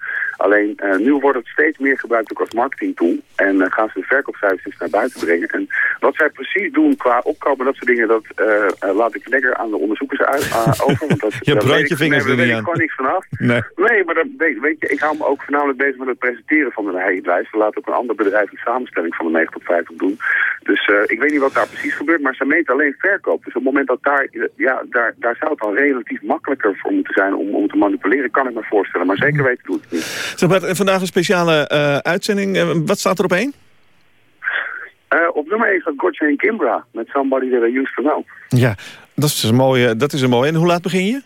Speaker 22: Alleen nu wordt het steeds meer gebruikt ook als marketingtool. En gaan ze de verkoopcijfers naar buiten brengen. En wat zij precies doen qua opkomen dat soort dingen, dat laat ik lekker aan de onderzoekers uit, over. Want dat,
Speaker 10: je brandt je vingers
Speaker 22: er
Speaker 10: niet
Speaker 22: aan. gewoon niks vanaf.
Speaker 10: Nee,
Speaker 22: nee maar dat, weet, je, ik hou me ook voornamelijk bezig met het presenteren van de lijst. We laten ook een ander bedrijf een samenstelling van de 9 tot 50 doen. Dus ik weet niet wat daar precies gebeurt, maar ze meten alleen verkoop. Dus op het moment dat daar, ja, daar, daar zou het dan relatief makkelijker voor moeten zijn om, om te manipuleren, kan ik me voorstellen. Maar zeker weten doet het niet.
Speaker 10: Zeg, Bart, vandaag een speciale uh, uitzending. Uh, wat staat er op één?
Speaker 22: op nummer 1 staat Gotcha en Kimbra met Somebody That I Used To Know.
Speaker 10: Ja, dat is een mooie. Dat is een mooie. En hoe laat begin je?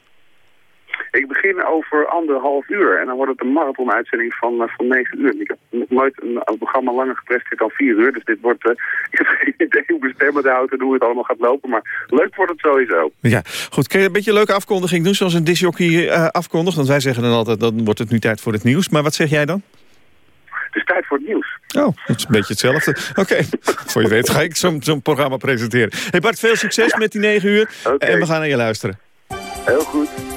Speaker 22: Ik begin over anderhalf uur en dan wordt het een marathon-uitzending van, uh, van negen uur. Ik heb nog nooit een, een programma langer gepresteerd dan vier uur, dus dit wordt... Uh, ik heb geen idee hoe bestemmen de auto, hoe het allemaal gaat lopen, maar leuk wordt het sowieso.
Speaker 10: Ja, goed. Kun je een beetje een leuke afkondiging doen, zoals een disjockey uh, afkondigt? Want wij zeggen dan altijd, dan wordt het nu tijd voor het nieuws. Maar wat zeg jij dan?
Speaker 22: Het is tijd voor het nieuws.
Speaker 10: Oh, dat is een beetje hetzelfde. Oké, voor je weet ga ik zo'n zo programma presenteren. Hey Bart, veel succes met die negen uur.
Speaker 22: Okay.
Speaker 10: En we gaan naar je luisteren.
Speaker 22: Heel goed.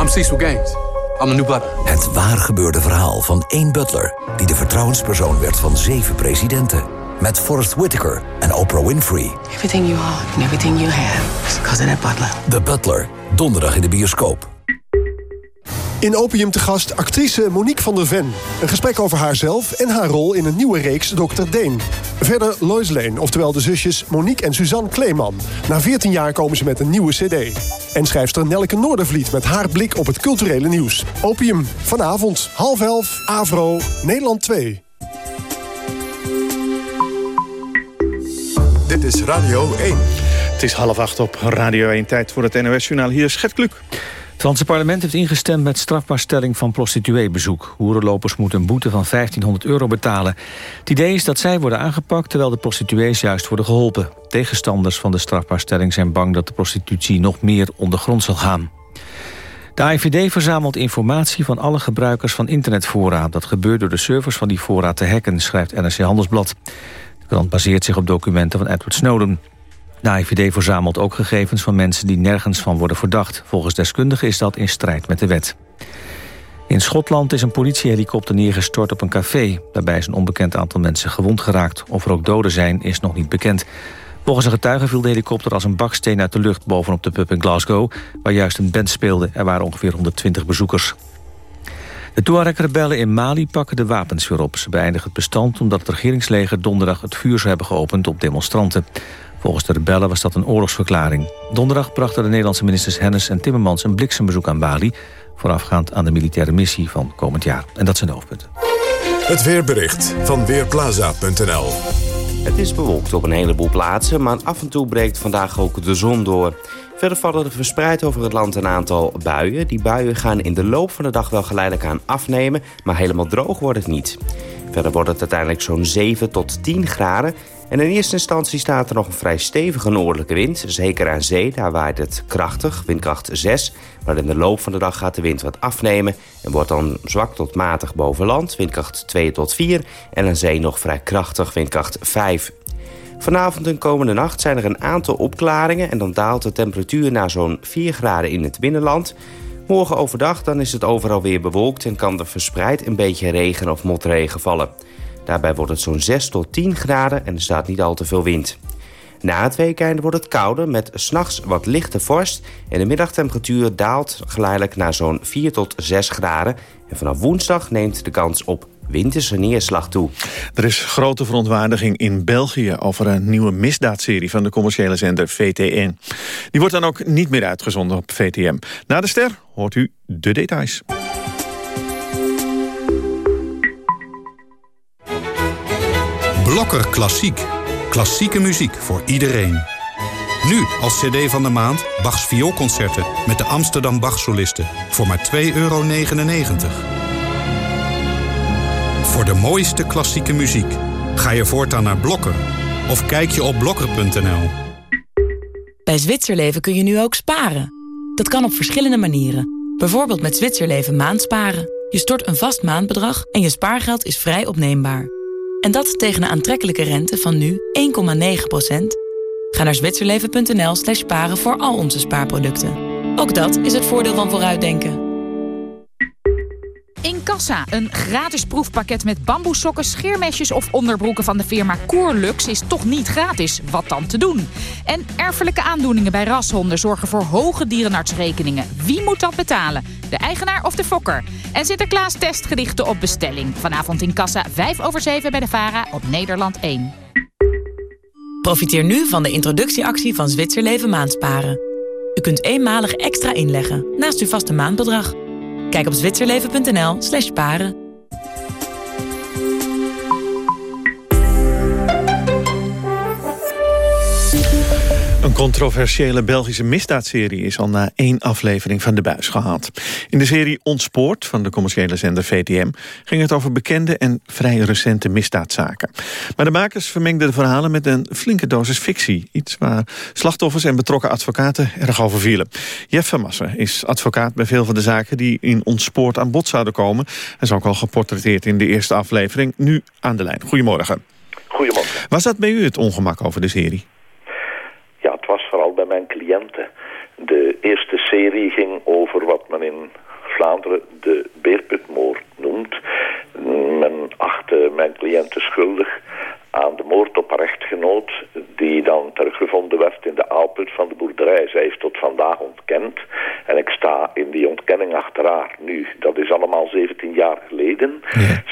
Speaker 23: I'm Cecil Gaines. I'm the new butler.
Speaker 6: Het waar gebeurde verhaal van één butler... die de vertrouwenspersoon werd van zeven presidenten. Met Forrest Whitaker en Oprah Winfrey.
Speaker 24: Everything you are and everything you have is because of that butler.
Speaker 6: The Butler, donderdag in de bioscoop.
Speaker 25: In Opium te gast actrice Monique van der Ven. Een gesprek over haarzelf en haar rol in een nieuwe reeks Dr. Deen. Verder Lois Lane, oftewel de zusjes Monique en Suzanne Kleeman. Na 14 jaar komen ze met een nieuwe cd. En schrijfster Nelke Noordervliet met haar blik op het culturele nieuws. Opium, vanavond, half elf, Avro, Nederland 2.
Speaker 1: Dit is Radio 1.
Speaker 10: Het is half acht op Radio 1. Tijd voor het NOS-journaal. Hier is Gert Kluk.
Speaker 2: Het Franse parlement heeft ingestemd met strafbaarstelling van prostitueebezoek. Hoerenlopers moeten een boete van 1500 euro betalen. Het idee is dat zij worden aangepakt terwijl de prostituees juist worden geholpen. Tegenstanders van de strafbaarstelling zijn bang dat de prostitutie nog meer ondergrond zal gaan. De AIVD verzamelt informatie van alle gebruikers van internetfora. Dat gebeurt door de servers van die fora te hacken, schrijft NRC Handelsblad. De krant baseert zich op documenten van Edward Snowden. De AIVD verzamelt ook gegevens van mensen die nergens van worden verdacht. Volgens deskundigen is dat in strijd met de wet. In Schotland is een politiehelikopter neergestort op een café. Daarbij is een onbekend aantal mensen gewond geraakt. Of er ook doden zijn, is nog niet bekend. Volgens een getuige viel de helikopter als een baksteen uit de lucht... bovenop de pub in Glasgow, waar juist een band speelde. Er waren ongeveer 120 bezoekers. De Tuareg-rebellen in Mali pakken de wapens weer op. Ze beëindigen het bestand omdat het regeringsleger donderdag het vuur zou hebben geopend op demonstranten. Volgens de rebellen was dat een oorlogsverklaring. Donderdag brachten de Nederlandse ministers Hennis en Timmermans... een bliksembezoek aan Bali... voorafgaand aan de militaire missie van komend jaar. En dat zijn de hoofdpunten.
Speaker 1: Het weerbericht van Weerplaza.nl
Speaker 26: Het is bewolkt op een heleboel plaatsen... maar af en toe breekt vandaag ook de zon door. Verder vallen er verspreid over het land een aantal buien. Die buien gaan in de loop van de dag wel geleidelijk aan afnemen... maar helemaal droog wordt het niet. Verder wordt het uiteindelijk zo'n 7 tot 10 graden... En in eerste instantie staat er nog een vrij stevige noordelijke wind. Zeker aan zee, daar waait het krachtig, windkracht 6. Maar in de loop van de dag gaat de wind wat afnemen... en wordt dan zwak tot matig boven land, windkracht 2 tot 4... en aan zee nog vrij krachtig, windkracht 5. Vanavond en komende nacht zijn er een aantal opklaringen... en dan daalt de temperatuur naar zo'n 4 graden in het binnenland... Morgen overdag dan is het overal weer bewolkt... en kan er verspreid een beetje regen of motregen vallen. Daarbij wordt het zo'n 6 tot 10 graden en er staat niet al te veel wind. Na het weekende wordt het kouder met s'nachts wat lichte vorst... en de middagtemperatuur daalt geleidelijk naar zo'n 4 tot 6 graden. En vanaf woensdag neemt de kans op winterse neerslag toe.
Speaker 10: Er is grote verontwaardiging in België over een nieuwe misdaadserie van de commerciële zender VTN. Die wordt dan ook niet meer uitgezonden op VTM. Na de ster hoort u de details.
Speaker 27: Blokker Klassiek. Klassieke muziek voor iedereen. Nu als cd van de maand Bachs vioolconcerten met de Amsterdam Bachsolisten voor maar 2,99 euro. Voor de mooiste klassieke muziek ga je voortaan naar Blokker of kijk je op blokker.nl.
Speaker 28: Bij Zwitserleven kun je nu ook sparen. Dat kan op verschillende manieren. Bijvoorbeeld met Zwitserleven maandsparen. Je stort een vast maandbedrag en je spaargeld is vrij opneembaar. En dat tegen een aantrekkelijke rente van nu 1,9%. Ga naar zwitserleven.nl slash sparen voor al onze spaarproducten. Ook dat is het voordeel van vooruitdenken.
Speaker 29: In Kassa, een gratis proefpakket met bamboesokken, scheermesjes of onderbroeken van de firma Koerlux is toch niet gratis. Wat dan te doen? En erfelijke aandoeningen bij rashonden zorgen voor hoge dierenartsrekeningen. Wie moet dat betalen? De eigenaar of de fokker? En Sinterklaas testgedichten op bestelling. Vanavond in Kassa, 5 over 7 bij de VARA op Nederland 1.
Speaker 28: Profiteer nu van de introductieactie van Zwitserleven Maandsparen. U kunt eenmalig extra inleggen naast uw vaste maandbedrag. Kijk op zwitserleven.nl slash paren.
Speaker 10: Een controversiële Belgische misdaadserie is al na één aflevering van de buis gehaald. In de serie Ontspoord van de commerciële zender VTM ging het over bekende en vrij recente misdaadzaken. Maar de makers vermengden de verhalen met een flinke dosis fictie. Iets waar slachtoffers en betrokken advocaten erg over vielen. Jeff van Massen is advocaat bij veel van de zaken die in Ontspoord aan bod zouden komen. Hij is ook al geportretteerd in de eerste aflevering. Nu aan de lijn. Goedemorgen.
Speaker 30: Goedemorgen.
Speaker 10: Was dat bij u het ongemak over de serie?
Speaker 30: Ja, het was vooral bij mijn cliënten. De eerste serie ging over wat men in Vlaanderen de beerputmoord noemt. Men achtte mijn cliënten schuldig aan de moord op haar echtgenoot... die dan teruggevonden werd in de aalput van de boerderij. Zij heeft tot vandaag ontkend. En ik sta in die ontkenning achter haar nu. Dat is allemaal 17 jaar geleden.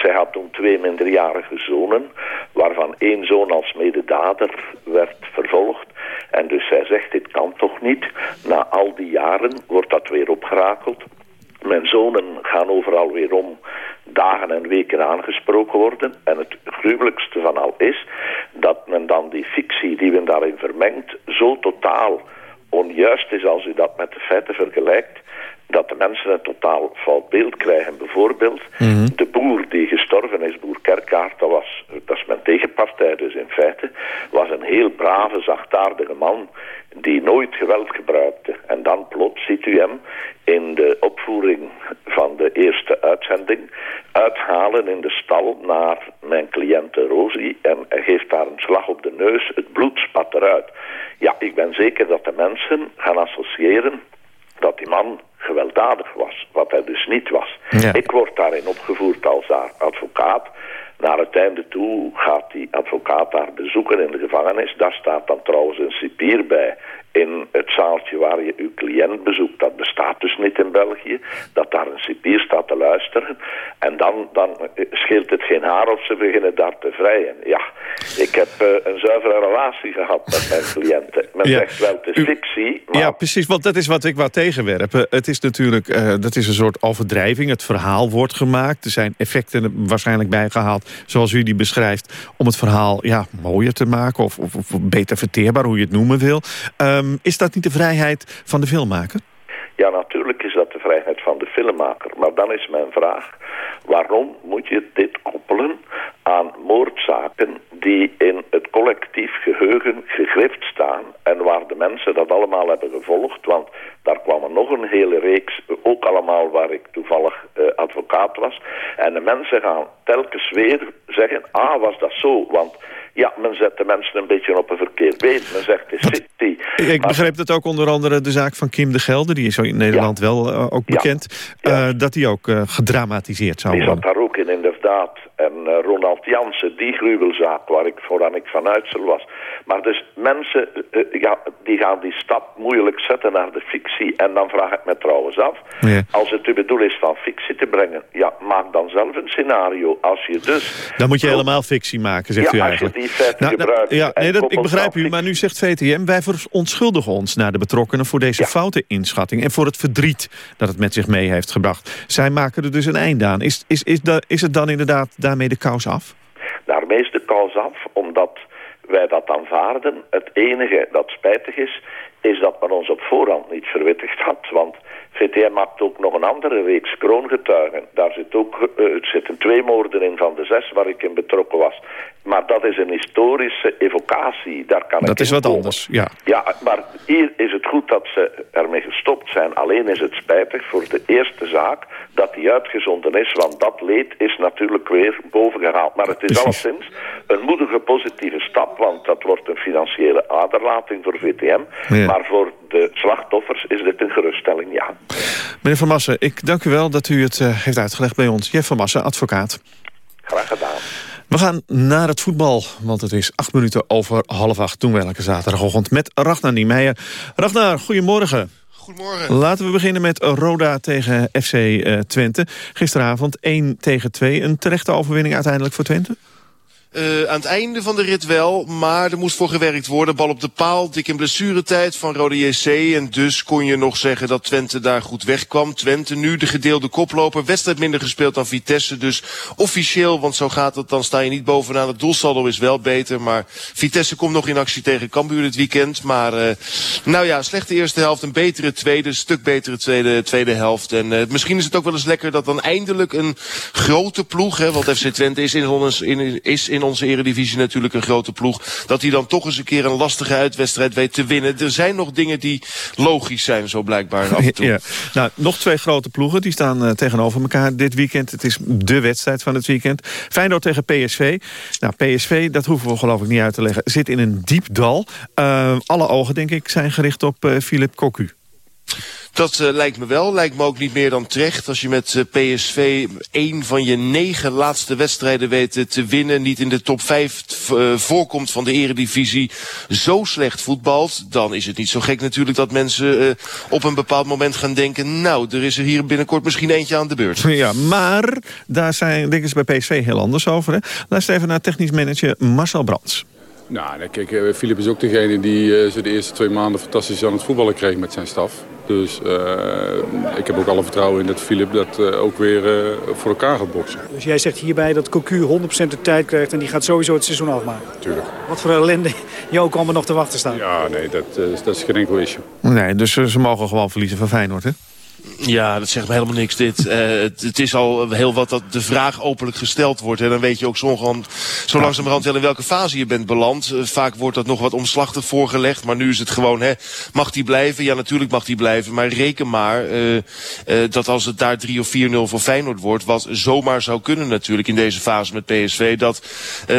Speaker 30: Zij had toen twee minderjarige zonen... waarvan één zoon als mededader werd vervolgd. En dus zij zegt, dit kan toch niet? Na al die jaren wordt dat weer opgerakeld. Mijn zonen gaan overal weer om dagen en weken aangesproken worden. En het gruwelijkste van al is dat men dan die fictie die men daarin vermengt zo totaal onjuist is als u dat met de feiten vergelijkt dat de mensen een totaal fout beeld krijgen. Bijvoorbeeld de boer die gestorven is, boer Kerkaart, dat, was, dat is mijn tegenpartij dus in feite, was een heel brave, zachtaardige man die nooit geweld gebruikte. En dan plots ziet u hem in de opvoering van de eerste uitzending uithalen in de stal naar mijn cliënte Rosie en hij geeft daar een slag op de neus, het bloed spat eruit. Ja, ik ben zeker dat de mensen gaan associëren dat die man gewelddadig was, wat hij dus niet was. Ik word daarin opgevoerd als haar advocaat. Naar het einde toe gaat die advocaat haar bezoeken in de gevangenis. Daar staat dan trouwens een cipier bij in het zaaltje waar je uw cliënt bezoekt. Dat bestaat dus niet in België. Dat daar een cipier staat te luisteren. En dan, dan scheelt het geen haar of ze beginnen daar te vrijen. Ja, ik heb uh, een zuivere relatie gehad met mijn cliënten. Men ja. zegt wel, het is fictie. Maar...
Speaker 10: Ja, precies, want dat is wat ik wou tegenwerpen. Het is natuurlijk, uh, dat is een soort overdrijving. Het verhaal wordt gemaakt. Er zijn effecten waarschijnlijk bijgehaald, zoals u die beschrijft... om het verhaal ja, mooier te maken of, of, of beter verteerbaar, hoe je het noemen wil. Um, is dat niet de vrijheid van de filmmaker?
Speaker 30: Ja, natuurlijk is dat de vrijheid van de filmmaker. Maar dan is mijn vraag, waarom moet je dit koppelen aan moordzaken die in het collectief geheugen gegrift staan en waar de mensen dat allemaal hebben gevolgd? Want daar kwam er nog een hele reeks, ook allemaal waar ik toevallig uh, advocaat was. En de mensen gaan telkens weer zeggen, ah, was dat zo? Want ja, men zet de mensen een beetje op een verkeerd been. Men zegt, is city.
Speaker 10: Ik begreep dat ook onder andere de zaak van Kim de Gelder... die is in Nederland ja. wel uh, ook bekend... Ja. Uh, dat die ook uh, gedramatiseerd zou worden.
Speaker 30: Die zat daar ook in, inderdaad. En Ronald Jansen, die gruwelzaak waar ik vooraan ik van Uitsel was. Maar dus mensen, ja, die gaan die stap moeilijk zetten naar de fictie. En dan vraag ik me trouwens af... als het u bedoel is van fictie te brengen... ja, maak dan zelf een scenario. Als je dus...
Speaker 10: Dan moet je helemaal fictie maken, zegt u eigenlijk.
Speaker 30: Nou, nou,
Speaker 10: ja, nee, dat, ik begrijp u, maar nu zegt VTM... wij verontschuldigen ons naar de betrokkenen voor deze ja. foute inschatting... en voor het verdriet dat het met zich mee heeft gebracht. Zij maken er dus een einde aan. Is, is, is, da, is het dan inderdaad daarmee de kous af?
Speaker 30: Daarmee is de kous af, omdat wij dat aanvaarden. Het enige dat spijtig is, is dat men ons op voorhand niet verwittigd had. Want VTM maakt ook nog een andere reeks kroongetuigen. Daar zit ook, uh, zitten twee moorden in van de zes waar ik in betrokken was. Maar dat is een historische evocatie. Daar kan
Speaker 10: dat is wat anders, ja.
Speaker 30: Ja, maar hier is het goed dat ze ermee gestopt zijn. Alleen is het spijtig voor de eerste zaak dat die uitgezonden is. Want dat leed is natuurlijk weer bovengehaald. Maar het is alleszins een moedige positieve stap. Want dat wordt een financiële aderlating voor VTM. Maar voor de slachtoffers is dit een geruststelling, ja.
Speaker 10: Meneer Van Massen, ik dank u wel dat u het uh, heeft uitgelegd bij ons. Jeff Van Massen, advocaat.
Speaker 30: Graag gedaan.
Speaker 10: We gaan naar het voetbal, want het is acht minuten over half acht... toen we elke zaterdagochtend met Ragnar Niemeyer. Ragnar, goedemorgen.
Speaker 31: Goedemorgen.
Speaker 10: Laten we beginnen met Roda tegen FC uh, Twente. Gisteravond 1 tegen 2. Een terechte overwinning uiteindelijk voor Twente?
Speaker 31: Uh, aan het einde van de rit wel, maar er moest voor gewerkt worden. Bal op de paal, dik in blessuretijd van Rode JC. En dus kon je nog zeggen dat Twente daar goed wegkwam. Twente nu de gedeelde koploper. Wedstrijd minder gespeeld dan Vitesse. Dus officieel, want zo gaat het, dan sta je niet bovenaan. Het doelsaldo is wel beter, maar Vitesse komt nog in actie tegen Cambuur dit weekend. Maar uh, nou ja, slechte eerste helft, een betere tweede, stuk betere tweede, tweede helft. En uh, misschien is het ook wel eens lekker dat dan eindelijk een grote ploeg, hè, want FC Twente is in, ons, in, is in onze eredivisie natuurlijk een grote ploeg. Dat hij dan toch eens een keer een lastige uitwedstrijd weet te winnen. Er zijn nog dingen die logisch zijn, zo blijkbaar af en toe.
Speaker 10: Nou, nog twee grote ploegen, die staan uh, tegenover elkaar dit weekend. Het is de wedstrijd van het weekend. Feyenoord tegen PSV. Nou, PSV, dat hoeven we geloof ik niet uit te leggen, zit in een diep dal. Uh, alle ogen, denk ik, zijn gericht op uh, Philip Cocu.
Speaker 31: Dat uh, lijkt me wel. Lijkt me ook niet meer dan terecht. Als je met uh, PSV één van je negen laatste wedstrijden weet uh, te winnen. Niet in de top vijf voorkomt van de eredivisie. Zo slecht voetbalt. Dan is het niet zo gek natuurlijk dat mensen op een bepaald moment gaan denken. Nou, er is er hier binnenkort misschien eentje aan de beurt.
Speaker 10: Ja, maar daar zijn, denken ze bij PSV heel anders over. Hè? Luister even naar technisch manager Marcel Brands.
Speaker 32: Nou, kijk, Filip is ook degene die uh, ze de eerste twee maanden fantastisch aan het voetballen kreeg met zijn staf. Dus uh, ik heb ook alle vertrouwen in dat Filip dat uh, ook weer uh, voor elkaar gaat boksen.
Speaker 33: Dus jij zegt hierbij dat Cocu 100% de tijd krijgt en die gaat sowieso het seizoen afmaken?
Speaker 32: Tuurlijk.
Speaker 33: Wat voor ellende je ook allemaal nog te wachten staan?
Speaker 32: Ja, nee, dat, dat is geen enkel issue.
Speaker 10: Nee, dus ze mogen gewoon verliezen van Feyenoord, hè?
Speaker 31: Ja, dat zegt me helemaal niks dit. Uh, het, het, is al heel wat dat de vraag openlijk gesteld wordt. En dan weet je ook zo, zo langzamerhand wel in welke fase je bent beland. Uh, vaak wordt dat nog wat omslachtig voorgelegd. Maar nu is het gewoon, hè, mag die blijven? Ja, natuurlijk mag die blijven. Maar reken maar uh, dat als het daar 3 of 4-0 voor Feyenoord wordt... wat zomaar zou kunnen natuurlijk in deze fase met PSV... dat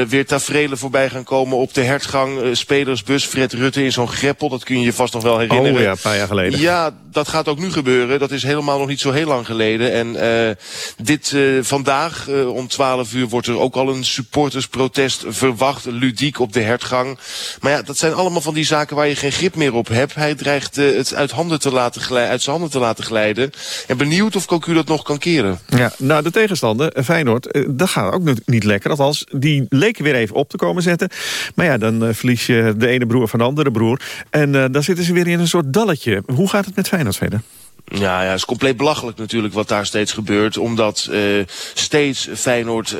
Speaker 31: weer tafereelen voorbij gaan komen op de hertgang. spelersbus, Fred Rutte in zo'n greppel. Dat kun je je vast nog wel herinneren.
Speaker 10: Oh ja, een paar jaar geleden.
Speaker 31: Ja, dat gaat ook nu gebeuren. Dat is helemaal nog niet zo heel lang geleden. En uh, dit uh, vandaag uh, om 12 uur wordt er ook al een supportersprotest verwacht. Ludiek op de hertgang. Maar ja, dat zijn allemaal van die zaken waar je geen grip meer op hebt. Hij dreigt het uit, handen te laten uit zijn handen te laten glijden. En benieuwd of Cocu dat nog kan keren.
Speaker 10: Ja, nou de tegenstander, Feyenoord, dat gaat ook niet lekker. Althans, die leken weer even op te komen zetten. Maar ja, dan verlies je de ene broer van de andere broer. En dan zitten ze weer in een soort dalletje. Hoe gaat het met Feyenoord verder?
Speaker 31: Ja, ja, het is compleet belachelijk natuurlijk wat daar steeds gebeurt. Omdat uh, steeds Feyenoord uh,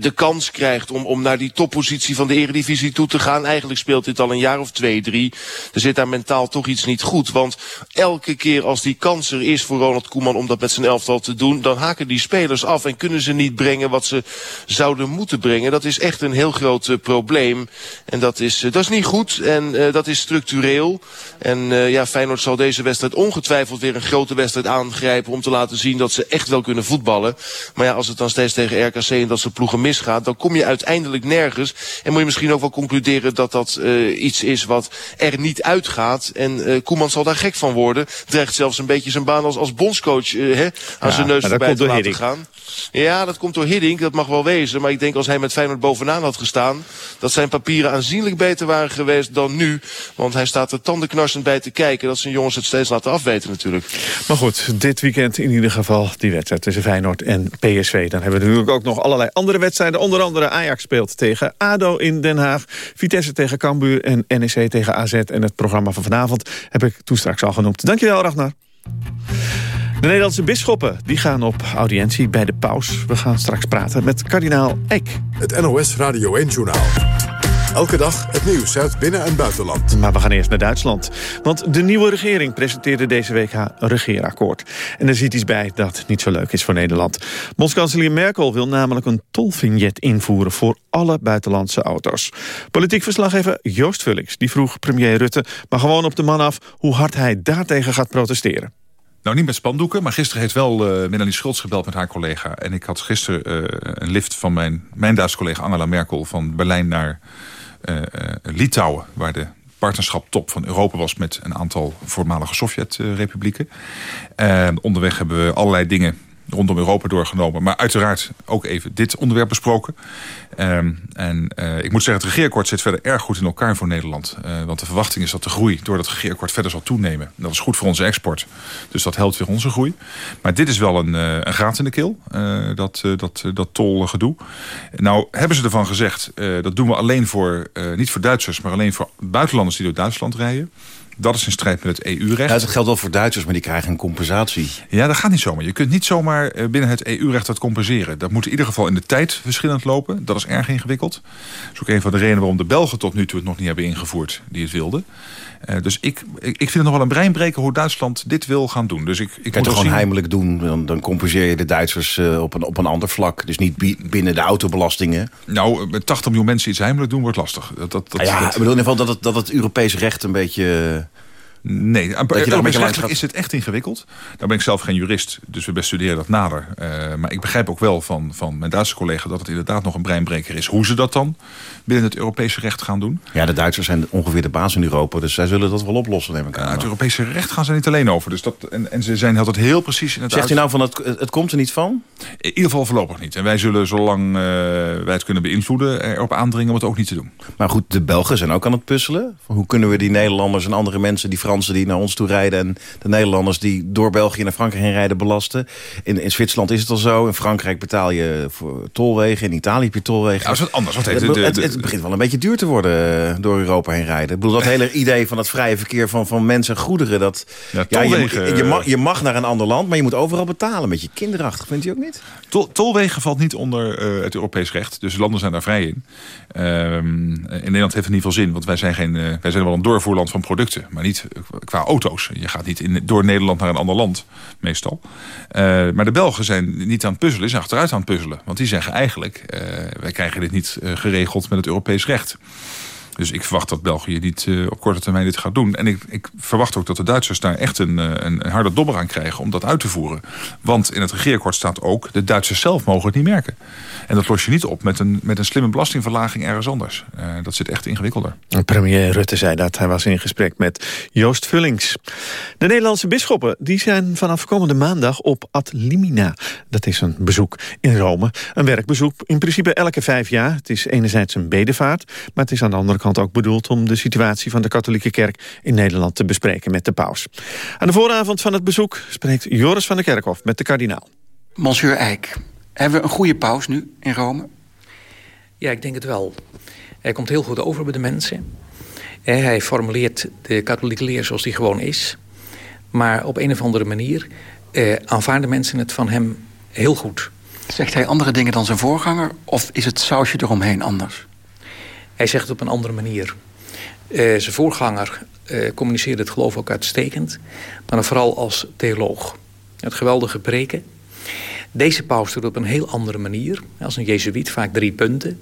Speaker 31: de kans krijgt om, om naar die toppositie van de eredivisie toe te gaan. Eigenlijk speelt dit al een jaar of twee, drie. Er zit daar mentaal toch iets niet goed. Want elke keer als die kans er is voor Ronald Koeman om dat met zijn elftal te doen... dan haken die spelers af en kunnen ze niet brengen wat ze zouden moeten brengen. Dat is echt een heel groot uh, probleem. En dat is, dat is niet goed en dat is structureel. En ja, Feyenoord zal deze wedstrijd ongetwijfeld weer een grote wedstrijd aangrijpen om te laten zien dat ze echt wel kunnen voetballen. Maar ja, als het dan steeds tegen RKC en dat ze ploegen misgaat, dan kom je uiteindelijk nergens. En moet je misschien ook wel concluderen dat dat uh, iets is wat er niet uitgaat. En uh, Koeman zal daar gek van worden. Dreigt zelfs een beetje zijn baan als, als bondscoach uh, hè, aan ja, zijn neus voorbij te laten gaan. Ja, dat komt door Hiddink, dat mag wel wezen. Maar ik denk als hij met Feyenoord bovenaan had gestaan... dat zijn papieren aanzienlijk beter waren geweest dan nu. Want hij staat er tandenknarsend bij te kijken... dat zijn jongens het steeds laten afweten natuurlijk.
Speaker 10: Maar goed, dit weekend in ieder geval die wedstrijd tussen Feyenoord en PSV. Dan hebben we natuurlijk ook nog allerlei andere wedstrijden. Onder andere Ajax speelt tegen ADO in Den Haag. Vitesse tegen Cambuur en NEC tegen AZ. En het programma van vanavond heb ik toen straks al genoemd. Dankjewel, Ragnar. De Nederlandse bisschoppen die gaan op audiëntie bij de paus. We gaan straks praten met kardinaal Eck.
Speaker 1: Het NOS Radio 1-journaal. Elke dag het nieuws uit binnen- en buitenland.
Speaker 10: Maar we gaan eerst naar Duitsland. Want de nieuwe regering presenteerde deze week haar regeerakkoord. En er zit iets bij dat niet zo leuk is voor Nederland. Bondskanselier Merkel wil namelijk een tolvignet invoeren... voor alle buitenlandse auto's. Politiek verslaggever Joost Vullings die vroeg premier Rutte... maar gewoon op de man af hoe hard hij daartegen gaat protesteren.
Speaker 14: Nou, niet met spandoeken, maar gisteren heeft wel uh, Melanie Schultz gebeld met haar collega. En ik had gisteren uh, een lift van mijn, mijn Duitse collega Angela Merkel... van Berlijn naar uh, Litouwen, waar de partnerschap top van Europa was... met een aantal voormalige Sovjet-republieken. onderweg hebben we allerlei dingen rondom Europa doorgenomen. Maar uiteraard ook even dit onderwerp besproken. Um, en uh, ik moet zeggen, het regeerakkoord zit verder erg goed in elkaar voor Nederland. Uh, want de verwachting is dat de groei door dat regeerakkoord verder zal toenemen. Dat is goed voor onze export. Dus dat helpt weer onze groei. Maar dit is wel een, uh, een graad in de keel, dat, dat, dat tolgedoe. Nou hebben ze ervan gezegd, dat doen we alleen voor, niet voor Duitsers... maar alleen voor buitenlanders die door Duitsland rijden. Dat is in strijd met het EU-recht.
Speaker 34: Ja, dat geldt wel voor Duitsers, maar die krijgen een compensatie.
Speaker 14: Ja, dat gaat niet zomaar. Je kunt niet zomaar binnen het EU-recht dat compenseren. Dat moet in ieder geval in de tijd verschillend lopen. Dat is erg ingewikkeld. Dat is ook een van de redenen waarom de Belgen tot nu toe het nog niet hebben ingevoerd die het wilden. Uh, dus ik, ik, vind het nog wel een breinbreker hoe Duitsland dit wil gaan doen. Dus ik, ik
Speaker 34: kan het gewoon zien... heimelijk doen. Dan, dan compenseer je de Duitsers uh, op, een, op een ander vlak. Dus niet binnen de autobelastingen.
Speaker 14: Nou, met 80 miljoen mensen iets heimelijk doen wordt lastig. Dat, dat, dat,
Speaker 34: ja, ik bedoel in ieder geval dat het, dat het Europese recht een beetje...
Speaker 14: Nee, rechtelijk is het echt ingewikkeld. Daar ben ik zelf geen jurist, dus we bestuderen dat nader. Uh, maar ik begrijp ook wel van, van mijn Duitse collega... dat het inderdaad nog een breinbreker is. Hoe ze dat dan binnen het Europese recht gaan doen.
Speaker 34: Ja, de Duitsers zijn ongeveer de baas in Europa... dus zij zullen dat wel oplossen, neem ik aan.
Speaker 14: Ja, het Europese recht gaan ze niet alleen over. Dus dat, en, en ze zijn altijd heel precies in het
Speaker 34: Zegt u nou van, het, het komt er niet van?
Speaker 14: In ieder geval voorlopig niet. En wij zullen, zolang uh, wij het kunnen beïnvloeden... erop aandringen om het ook niet te doen.
Speaker 34: Maar goed, de Belgen zijn ook aan het puzzelen. Hoe kunnen we die Nederlanders en andere mensen... die Fransen die naar ons toe rijden... en de Nederlanders die door België naar Frankrijk heen rijden belasten. In, in Zwitserland is het al zo. In Frankrijk betaal je voor tolwegen. In Italië heb je tolwegen.
Speaker 14: Ja, dat is wat anders. Wat
Speaker 34: het, het, begint wel een beetje duur te worden eh, door Europa heen rijden. Ik bedoel, dat hele idee van het vrije verkeer van, van mensen en goederen... Dat,
Speaker 14: ja,
Speaker 34: ja je, je, mag, je mag naar een ander land, maar je moet overal betalen. Een beetje kinderachtig, vindt u ook niet?
Speaker 14: Tol, tolwegen valt niet onder uh, het Europees recht. Dus landen zijn daar vrij in. Um, in Nederland heeft het niet veel zin. Want wij zijn, geen, uh, wij zijn wel een doorvoerland van producten. Maar niet qua auto's. Je gaat niet in, door Nederland naar een ander land, meestal. Uh, maar de Belgen zijn niet aan het puzzelen, zijn achteruit aan het puzzelen. Want die zeggen eigenlijk, uh, wij krijgen dit niet uh, geregeld met het Europees recht. Dus ik verwacht dat België niet uh, op korte termijn dit gaat doen. En ik, ik, verwacht ook dat de Duitsers daar echt een, een, een harde dobber aan krijgen om dat uit te voeren. Want in het regeerakkoord staat ook, de Duitsers zelf mogen het niet merken. En dat los je niet op met een, met een slimme belastingverlaging ergens anders. Uh, dat zit echt ingewikkelder.
Speaker 10: Premier Rutte zei dat. Hij was in gesprek met Joost Vullings. De Nederlandse bisschoppen die zijn vanaf komende maandag op Ad Limina. Dat is een bezoek in Rome. Een werkbezoek in principe elke vijf jaar. Het is enerzijds een bedevaart, maar het is aan de andere kant ook bedoeld om de situatie van de katholieke kerk in Nederland te bespreken met de paus. Aan de vooravond van het bezoek spreekt Joris van der Kerkhof met de kardinaal.
Speaker 35: Monsieur Eijk, hebben we een goede paus nu in Rome?
Speaker 36: Ja, ik denk het wel. Hij komt heel goed over bij de mensen. Hij formuleert de katholieke leer zoals die gewoon is. Maar op een of andere manier eh, aanvaarden mensen het van hem heel goed.
Speaker 35: Zegt hij andere dingen dan zijn voorganger? Of is het sausje eromheen anders?
Speaker 36: Hij zegt het op een andere manier. Uh, zijn voorganger uh, communiceerde het geloof ook uitstekend. Maar vooral als theoloog. Het geweldige preken. Deze paus doet het op een heel andere manier. Als een jezuïet, vaak drie punten.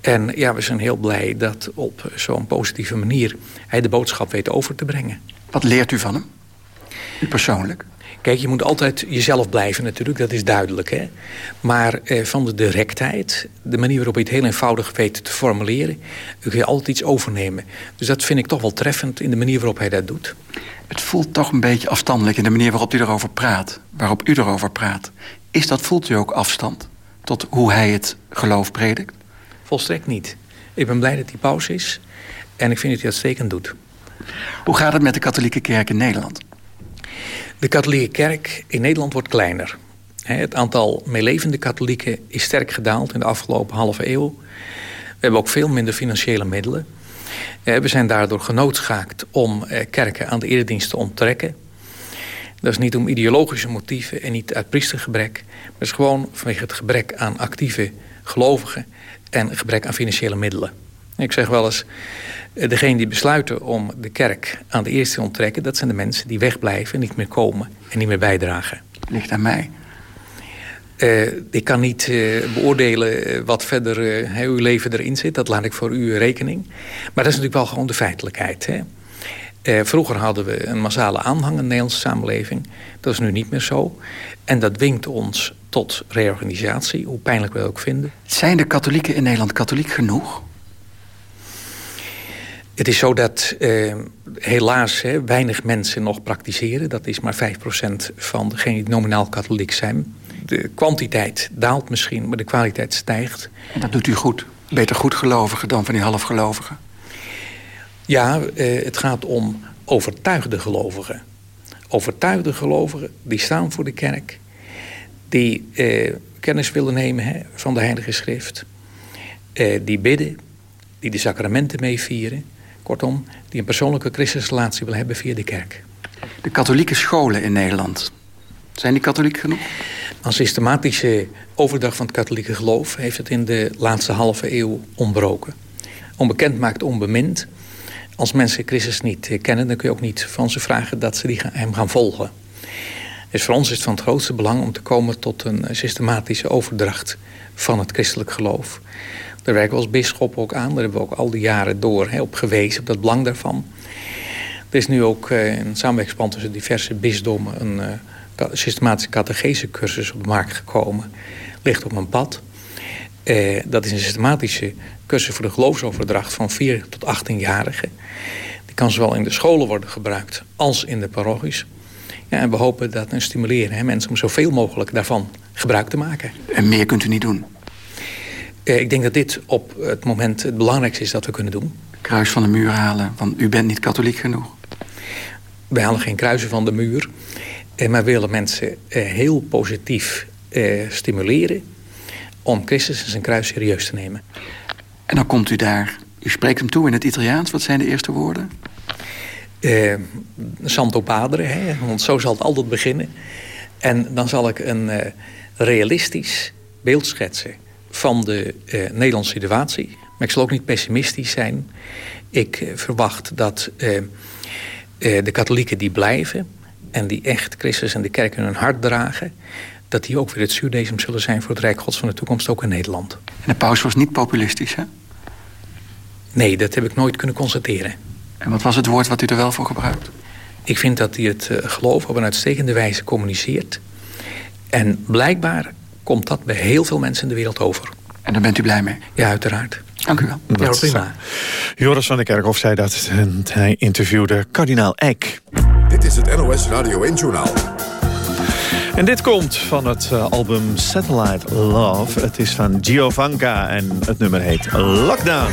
Speaker 36: En ja, we zijn heel blij dat op zo'n positieve manier... hij de boodschap weet over te brengen.
Speaker 35: Wat leert u van hem? U persoonlijk?
Speaker 36: Kijk, je moet altijd jezelf blijven natuurlijk, dat is duidelijk. Hè? Maar eh, van de directheid, de manier waarop je het heel eenvoudig weet te formuleren... kun je altijd iets overnemen. Dus dat vind ik toch wel treffend in de manier waarop hij dat doet.
Speaker 35: Het voelt toch een beetje afstandelijk in de manier waarop u erover praat. Waarop u erover praat. Is dat, voelt u ook afstand tot hoe hij het geloof predikt?
Speaker 36: Volstrekt niet. Ik ben blij dat hij pauze is. En ik vind dat hij dat uitstekend doet.
Speaker 35: Hoe gaat het met de katholieke kerk in Nederland?
Speaker 36: De katholieke kerk in Nederland wordt kleiner. Het aantal meelevende katholieken is sterk gedaald in de afgelopen halve eeuw. We hebben ook veel minder financiële middelen. We zijn daardoor genoodzaakt om kerken aan de eredienst te onttrekken. Dat is niet om ideologische motieven en niet uit priestergebrek. Maar het is gewoon vanwege het gebrek aan actieve gelovigen en gebrek aan financiële middelen. Ik zeg wel eens, eh, degene die besluiten om de kerk aan de eerste te onttrekken... dat zijn de mensen die wegblijven, niet meer komen en niet meer bijdragen.
Speaker 35: Ligt aan mij.
Speaker 36: Uh, ik kan niet uh, beoordelen wat verder uh, uw leven erin zit. Dat laat ik voor uw rekening. Maar dat is natuurlijk wel gewoon de feitelijkheid. Hè? vroeger hadden we een massale aanhang in de Nederlandse samenleving. Dat is nu niet meer zo. En dat dwingt ons tot reorganisatie, hoe pijnlijk we dat ook vinden.
Speaker 35: Zijn de katholieken in Nederland katholiek genoeg?
Speaker 36: Het is zo dat eh, helaas hè, weinig mensen nog praktiseren. Dat is maar 5% van degenen die nominaal katholiek zijn. De kwantiteit daalt misschien, maar de kwaliteit stijgt.
Speaker 35: En dat doet u goed. Beter goedgelovigen dan van die halfgelovigen.
Speaker 36: Ja, eh, het gaat om overtuigde gelovigen. Overtuigde gelovigen die staan voor de kerk. Die eh, kennis willen nemen hè, van de Heilige Schrift. Eh, die bidden. Die de sacramenten meevieren Kortom, die een persoonlijke christusrelatie wil hebben via de kerk.
Speaker 35: De katholieke scholen in Nederland, zijn die katholiek genoeg?
Speaker 36: Een systematische overdracht van het katholieke geloof... heeft het in de laatste halve eeuw ontbroken. Onbekend maakt onbemind. Als mensen Christus niet kennen... dan kun je ook niet van ze vragen dat ze die hem gaan volgen. Dus voor ons is het van het grootste belang om te komen... tot een systematische overdracht van het christelijk geloof. Daar werken we als bisschop ook aan. Daar hebben we ook al die jaren door op gewezen, op dat belang daarvan. Er is nu ook uh, in samenwerkingsplan tussen diverse bisdommen... een uh, systematische catechese-cursus op de markt gekomen. Ligt op mijn pad. Uh, dat is een systematische cursus voor de geloofsoverdracht van 4 tot 18-jarigen. Die kan zowel in de scholen worden gebruikt als in de parochies. Ja, en we hopen dat en stimuleren mensen om zoveel mogelijk daarvan gebruik te maken.
Speaker 35: En meer kunt u niet doen?
Speaker 36: Eh, ik denk dat dit op het moment het belangrijkste is dat we kunnen doen.
Speaker 35: Kruis van de muur halen, want u bent niet katholiek genoeg.
Speaker 36: We halen geen kruisen van de muur. Eh, maar we willen mensen eh, heel positief stimuleren... om Christus en zijn kruis serieus te nemen.
Speaker 35: En dan komt u daar, u spreekt hem toe in het Italiaans. Wat zijn de eerste woorden?
Speaker 36: Santo Padre, hè, want zo zal het altijd beginnen. En dan zal ik een realistisch beeld schetsen van de eh, Nederlandse situatie. Maar ik zal ook niet pessimistisch zijn. Ik eh, verwacht dat eh, de katholieken die blijven... en die echt Christus en de kerk in hun hart dragen... dat die ook weer het zuurdesem zullen zijn voor het Rijk Gods van de toekomst, ook in Nederland.
Speaker 35: En de paus was niet populistisch, hè?
Speaker 36: Nee, dat heb ik nooit kunnen constateren.
Speaker 35: En wat was het woord wat u er wel voor gebruikt?
Speaker 36: Ik vind dat hij het geloof op een uitstekende wijze communiceert. En blijkbaar komt dat bij heel veel mensen in de wereld over.
Speaker 35: En daar bent u blij mee?
Speaker 36: Ja, uiteraard.
Speaker 35: Dank u wel.
Speaker 36: Ja, prima.
Speaker 37: Joris van der Kerkhof zei dat en hij interviewde kardinaal Eck.
Speaker 1: Dit is het NOS Radio 1-journaal.
Speaker 37: En dit komt van het eh, album Satellite Love. Het is van Giovanka en het nummer heet Lockdown.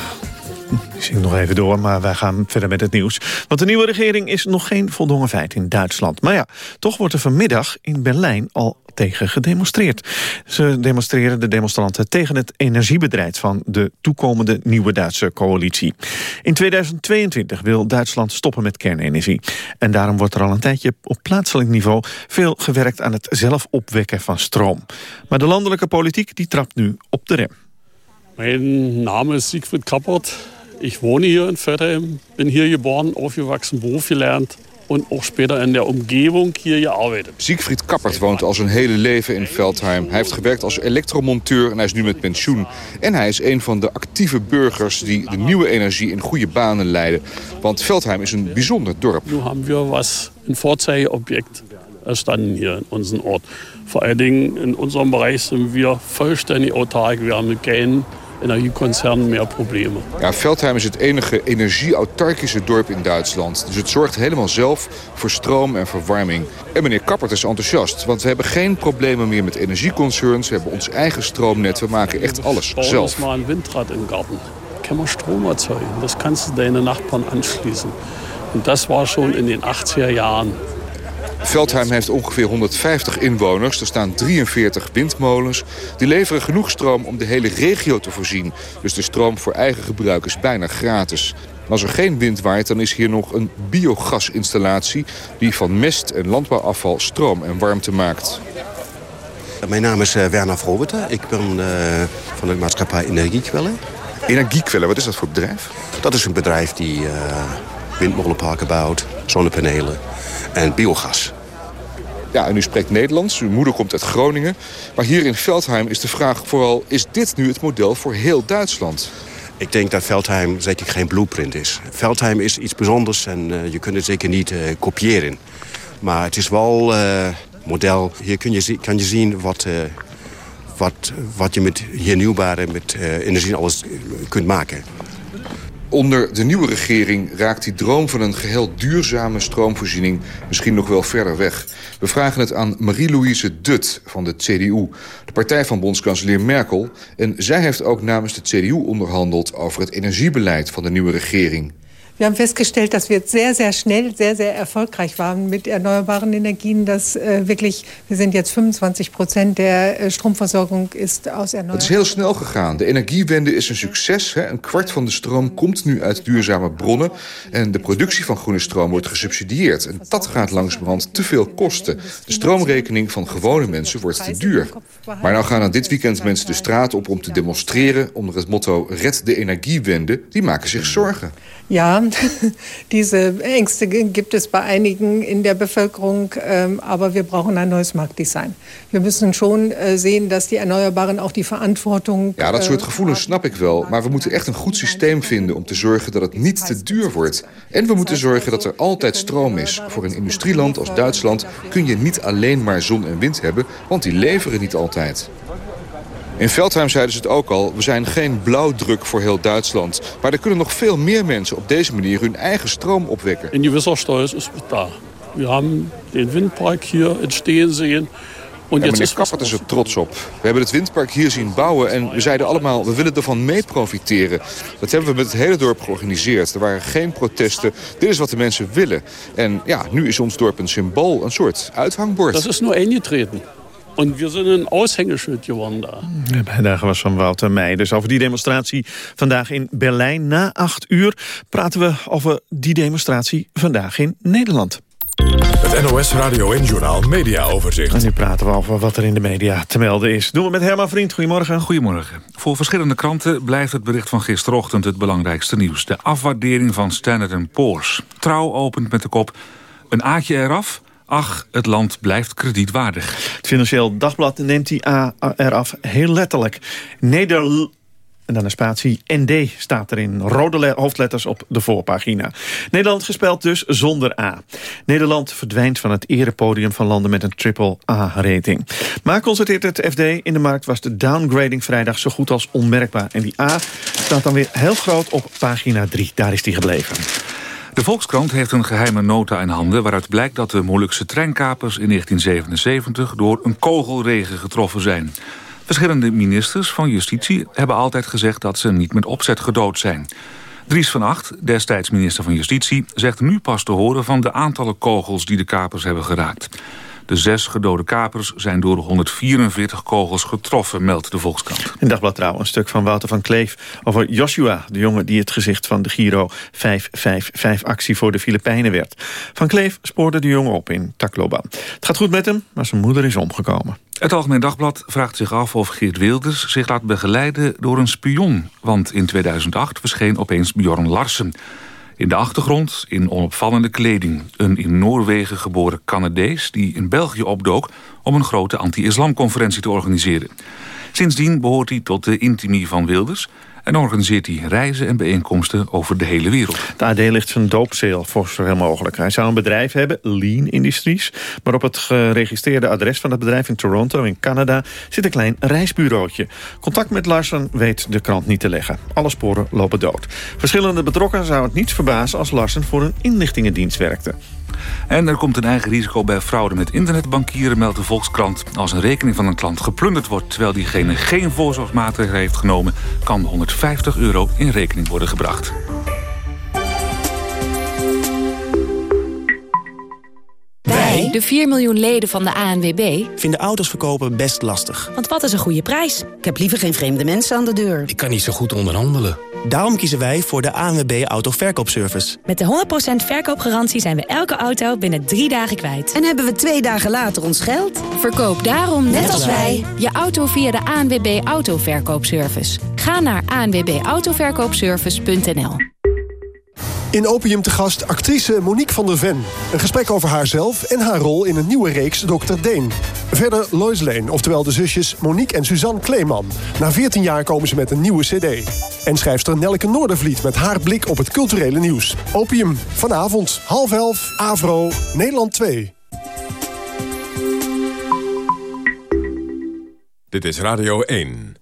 Speaker 10: Ik nog even door, maar wij gaan verder met het nieuws. Want de nieuwe regering is nog geen voldongen feit in Duitsland. Maar ja, toch wordt er vanmiddag in Berlijn al tegen gedemonstreerd. Ze demonstreren de demonstranten tegen het energiebedrijf... van de toekomende nieuwe Duitse coalitie. In 2022 wil Duitsland stoppen met kernenergie. En daarom wordt er al een tijdje op plaatselijk niveau... veel gewerkt aan het zelf opwekken van stroom. Maar de landelijke politiek die trapt nu op de rem.
Speaker 35: Mein Name ist Siegfried Kappert. Ich wohne hier in Vettheim, bin hier geboren, aufgewachsen, Beruf gelernt und auch später in der Umgebung hier gearbeitet.
Speaker 38: Siegfried Kappert woont al zijn hele leven in Veldheim. Hij heeft gewerkt als elektromonteur en hij is nu met pensioen. En hij is een van de actieve burgers die de nieuwe energie in goede banen leiden. Want Veldheim is een bijzonder dorp.
Speaker 35: Nu haben wir was, ein Vorzeigeobjekt erstanden hier in unserem Ort. Vor allen Dingen in unserem Bereich sind wir vollständig autark. Wir haben mit keinen Energiekonzernen mehr Probleme.
Speaker 38: Ja, Veldheim is het enige energieautarkische dorp in Duitsland. Dus het zorgt helemaal zelf voor stroom en verwarming. En meneer Kappert is enthousiast, want we hebben geen problemen meer met energieconcerns. We hebben ons eigen stroomnet, we maken echt alles zelf.
Speaker 35: uns mal ein Windrad im Garten. Kann man Strom erzeugen. Das kannst du deine Nachbarn anschließen. Und das war schon in den 80er Jahren.
Speaker 38: Veldheim heeft ongeveer 150 inwoners. Er staan 43 windmolens. Die leveren genoeg stroom om de hele regio te voorzien. Dus de stroom voor eigen gebruik is bijna gratis. Als er geen wind waait, dan is hier nog een biogasinstallatie... die van mest en landbouwafval stroom en warmte maakt.
Speaker 39: Mijn naam is eh, Werner Vrobete. Ik ben eh, van de maatschappij Energiekwellen.
Speaker 38: Energiekwellen, wat is dat voor bedrijf?
Speaker 39: Dat is een bedrijf die eh, windmolenparken bouwt, zonnepanelen en biogas.
Speaker 38: Ja, en u spreekt Nederlands. Uw moeder komt uit Groningen. Maar hier in Veldheim is de vraag vooral... is dit nu het model voor heel Duitsland?
Speaker 39: Ik denk dat Veldheim zeker geen blueprint is. Veldheim is iets bijzonders en eh, je kunt het zeker niet eh, kopiëren. Maar het is wel eh model. Hier kun je, kan je zien wat, wat, wat je met hernieuwbare met, energie alles kunt maken.
Speaker 38: Onder de nieuwe regering raakt die droom van een geheel duurzame stroomvoorziening misschien nog wel verder weg. We vragen het aan Marie-Louise Dut van de CDU, de partij van bondskanselier Merkel. En zij heeft ook namens de CDU onderhandeld over het energiebeleid van de nieuwe regering.
Speaker 40: Wir haben festgestellt, dass wir sehr, sehr schnell, sehr, sehr erfolgreich waren mit erneuerbaren Energien. Dass äh, wirklich, wir sind jetzt 25 Prozent der äh, Stromversorgung ist aus
Speaker 38: Het is
Speaker 40: erneuerbaren.
Speaker 38: heel snel gegaan. De energiewende is een succes. Hè. Een kwart van de stroom komt nu uit duurzame bronnen. En de productie van groene stroom wordt gesubsidieerd. En dat gaat langzamerhand te veel kosten. De stroomrekening van gewone mensen wordt te duur. Maar nou gaan er dit weekend mensen de straat op om te demonstreren... onder het motto Red de energiewende. Die maken zich zorgen.
Speaker 40: Ja, diese Ängste gibt es bei einigen in der Bevölkerung, ähm, aber wir brauchen ein neues Marktdesign. Wir müssen schon äh, sehen, dass die Erneuerbaren auch die Verantwortung.
Speaker 38: Ja, dat
Speaker 40: äh,
Speaker 38: soort gevoelens snap ik wel. Maar we moeten echt een goed systeem vinden om te zorgen dat het niet te duur wordt. En we moeten zorgen dat er altijd stroom is. Voor een industrieland als Duitsland kun je niet alleen maar zon en wind hebben, want die leveren niet altijd. In Veldheim zeiden ze het ook al, we zijn geen blauwdruk voor heel Duitsland. Maar er kunnen nog veel meer mensen op deze manier hun eigen stroom opwekken.
Speaker 35: In gewisser Steuer ist es da. Wir haben den Windpark hier entstehen. Und
Speaker 38: En
Speaker 35: jetzt
Speaker 38: meneer Kappert is er trots op. We hebben het windpark hier zien bouwen en we zeiden allemaal... we willen ervan mee profiteren. Dat hebben we met het hele dorp georganiseerd. Er waren geen protesten. Dit is wat de mensen willen. En ja, nu is ons dorp een symbool, een soort uithangbord.
Speaker 35: Das ist nur eingetreten. Und wir sind ein Aushängeschild geworden da.
Speaker 10: De bijdrage was van Wouter Meij. Dus over die demonstratie vandaag in Berlijn. Na acht uur praten we over die demonstratie vandaag in Nederland.
Speaker 1: Het NOS Radio en Journaal Media Overzicht.
Speaker 10: En nu praten we over wat er in de media te melden is. Doen we met Herman Vriend. Goedemorgen.
Speaker 14: Goedemorgen. Voor verschillende kranten blijft het bericht van gisterochtend het belangrijkste nieuws. De afwaardering van Standard Poor's. Trouw opent met de kop een aatje eraf. Ach, het land blijft kredietwaardig.
Speaker 10: Het Financieel Dagblad neemt die A eraf heel letterlijk. Neder... En dan een spatie ND staat er in rode hoofdletters op de voorpagina. Nederland gespeeld dus zonder A. Nederland verdwijnt van het erepodium van landen met een triple A-rating. Maar constateert het FD, in de markt was de downgrading vrijdag zo goed als onmerkbaar. En die A staat dan weer heel groot op pagina 3. Daar is die gebleven.
Speaker 14: De Volkskrant heeft een geheime nota in handen... waaruit blijkt dat de Molukse treinkapers in 1977... door een kogelregen getroffen zijn. Verschillende ministers van Justitie hebben altijd gezegd... dat ze niet met opzet gedood zijn. Dries van Acht, destijds minister van Justitie... zegt nu pas te horen van de aantallen kogels die de kapers hebben geraakt. De zes gedode kapers zijn door 144 kogels getroffen, meldt de Volkskrant.
Speaker 10: In Dagblad Trouw een stuk van Wouter van Kleef over Joshua... de jongen die het gezicht van de Giro 555-actie voor de Filipijnen werd. Van Kleef spoorde de jongen op in Tacloban. Het gaat goed met hem, maar zijn moeder is omgekomen.
Speaker 14: Het Algemeen Dagblad vraagt zich af of Geert Wilders zich laat begeleiden door een spion. Want in 2008 verscheen opeens Bjorn Larsen... In de achtergrond, in onopvallende kleding, een in Noorwegen geboren Canadees... die in België opdook om een grote anti-islamconferentie te organiseren. Sindsdien behoort hij tot de intimie van Wilders... en organiseert hij reizen en bijeenkomsten over de hele wereld.
Speaker 10: De AD ligt zijn doopzeel voor zo mogelijk. Hij zou een bedrijf hebben, Lean Industries... maar op het geregistreerde adres van het bedrijf in Toronto in Canada... zit een klein reisbureautje. Contact met Larsen weet de krant niet te leggen. Alle sporen lopen dood. Verschillende betrokkenen zou het niets verbazen... als Larsen voor een inlichtingendienst werkte.
Speaker 14: En er komt een eigen risico bij fraude met internetbankieren, meldt de Volkskrant. Als een rekening van een klant geplunderd wordt terwijl diegene geen voorzorgsmaatregelen heeft genomen, kan 150 euro in rekening worden gebracht.
Speaker 41: Wij, de 4 miljoen leden van de ANWB,
Speaker 6: vinden auto's verkopen best lastig.
Speaker 41: Want wat is een goede prijs? Ik heb liever geen vreemde mensen aan de deur.
Speaker 6: Ik kan niet zo goed onderhandelen. Daarom kiezen wij voor de ANWB Autoverkoopservice.
Speaker 41: Met de 100% verkoopgarantie zijn we elke auto binnen drie dagen kwijt.
Speaker 39: En hebben we twee dagen later ons geld?
Speaker 41: Verkoop daarom, net, als wij, je auto via de ANWB Autoverkoopservice. Ga naar anwbautoverkoopservice.nl
Speaker 25: In Opium te gast actrice Monique van der Ven. Een gesprek over haarzelf en haar rol in een nieuwe reeks Dr. Deen. Verder Lois Lane, oftewel de zusjes Monique en Suzanne Kleeman. Na 14 jaar komen ze met een nieuwe cd. En schrijfster Nelke Noordervliet met haar blik op het culturele nieuws. Opium, vanavond, half elf, Avro, Nederland 2.
Speaker 1: Dit is Radio 1.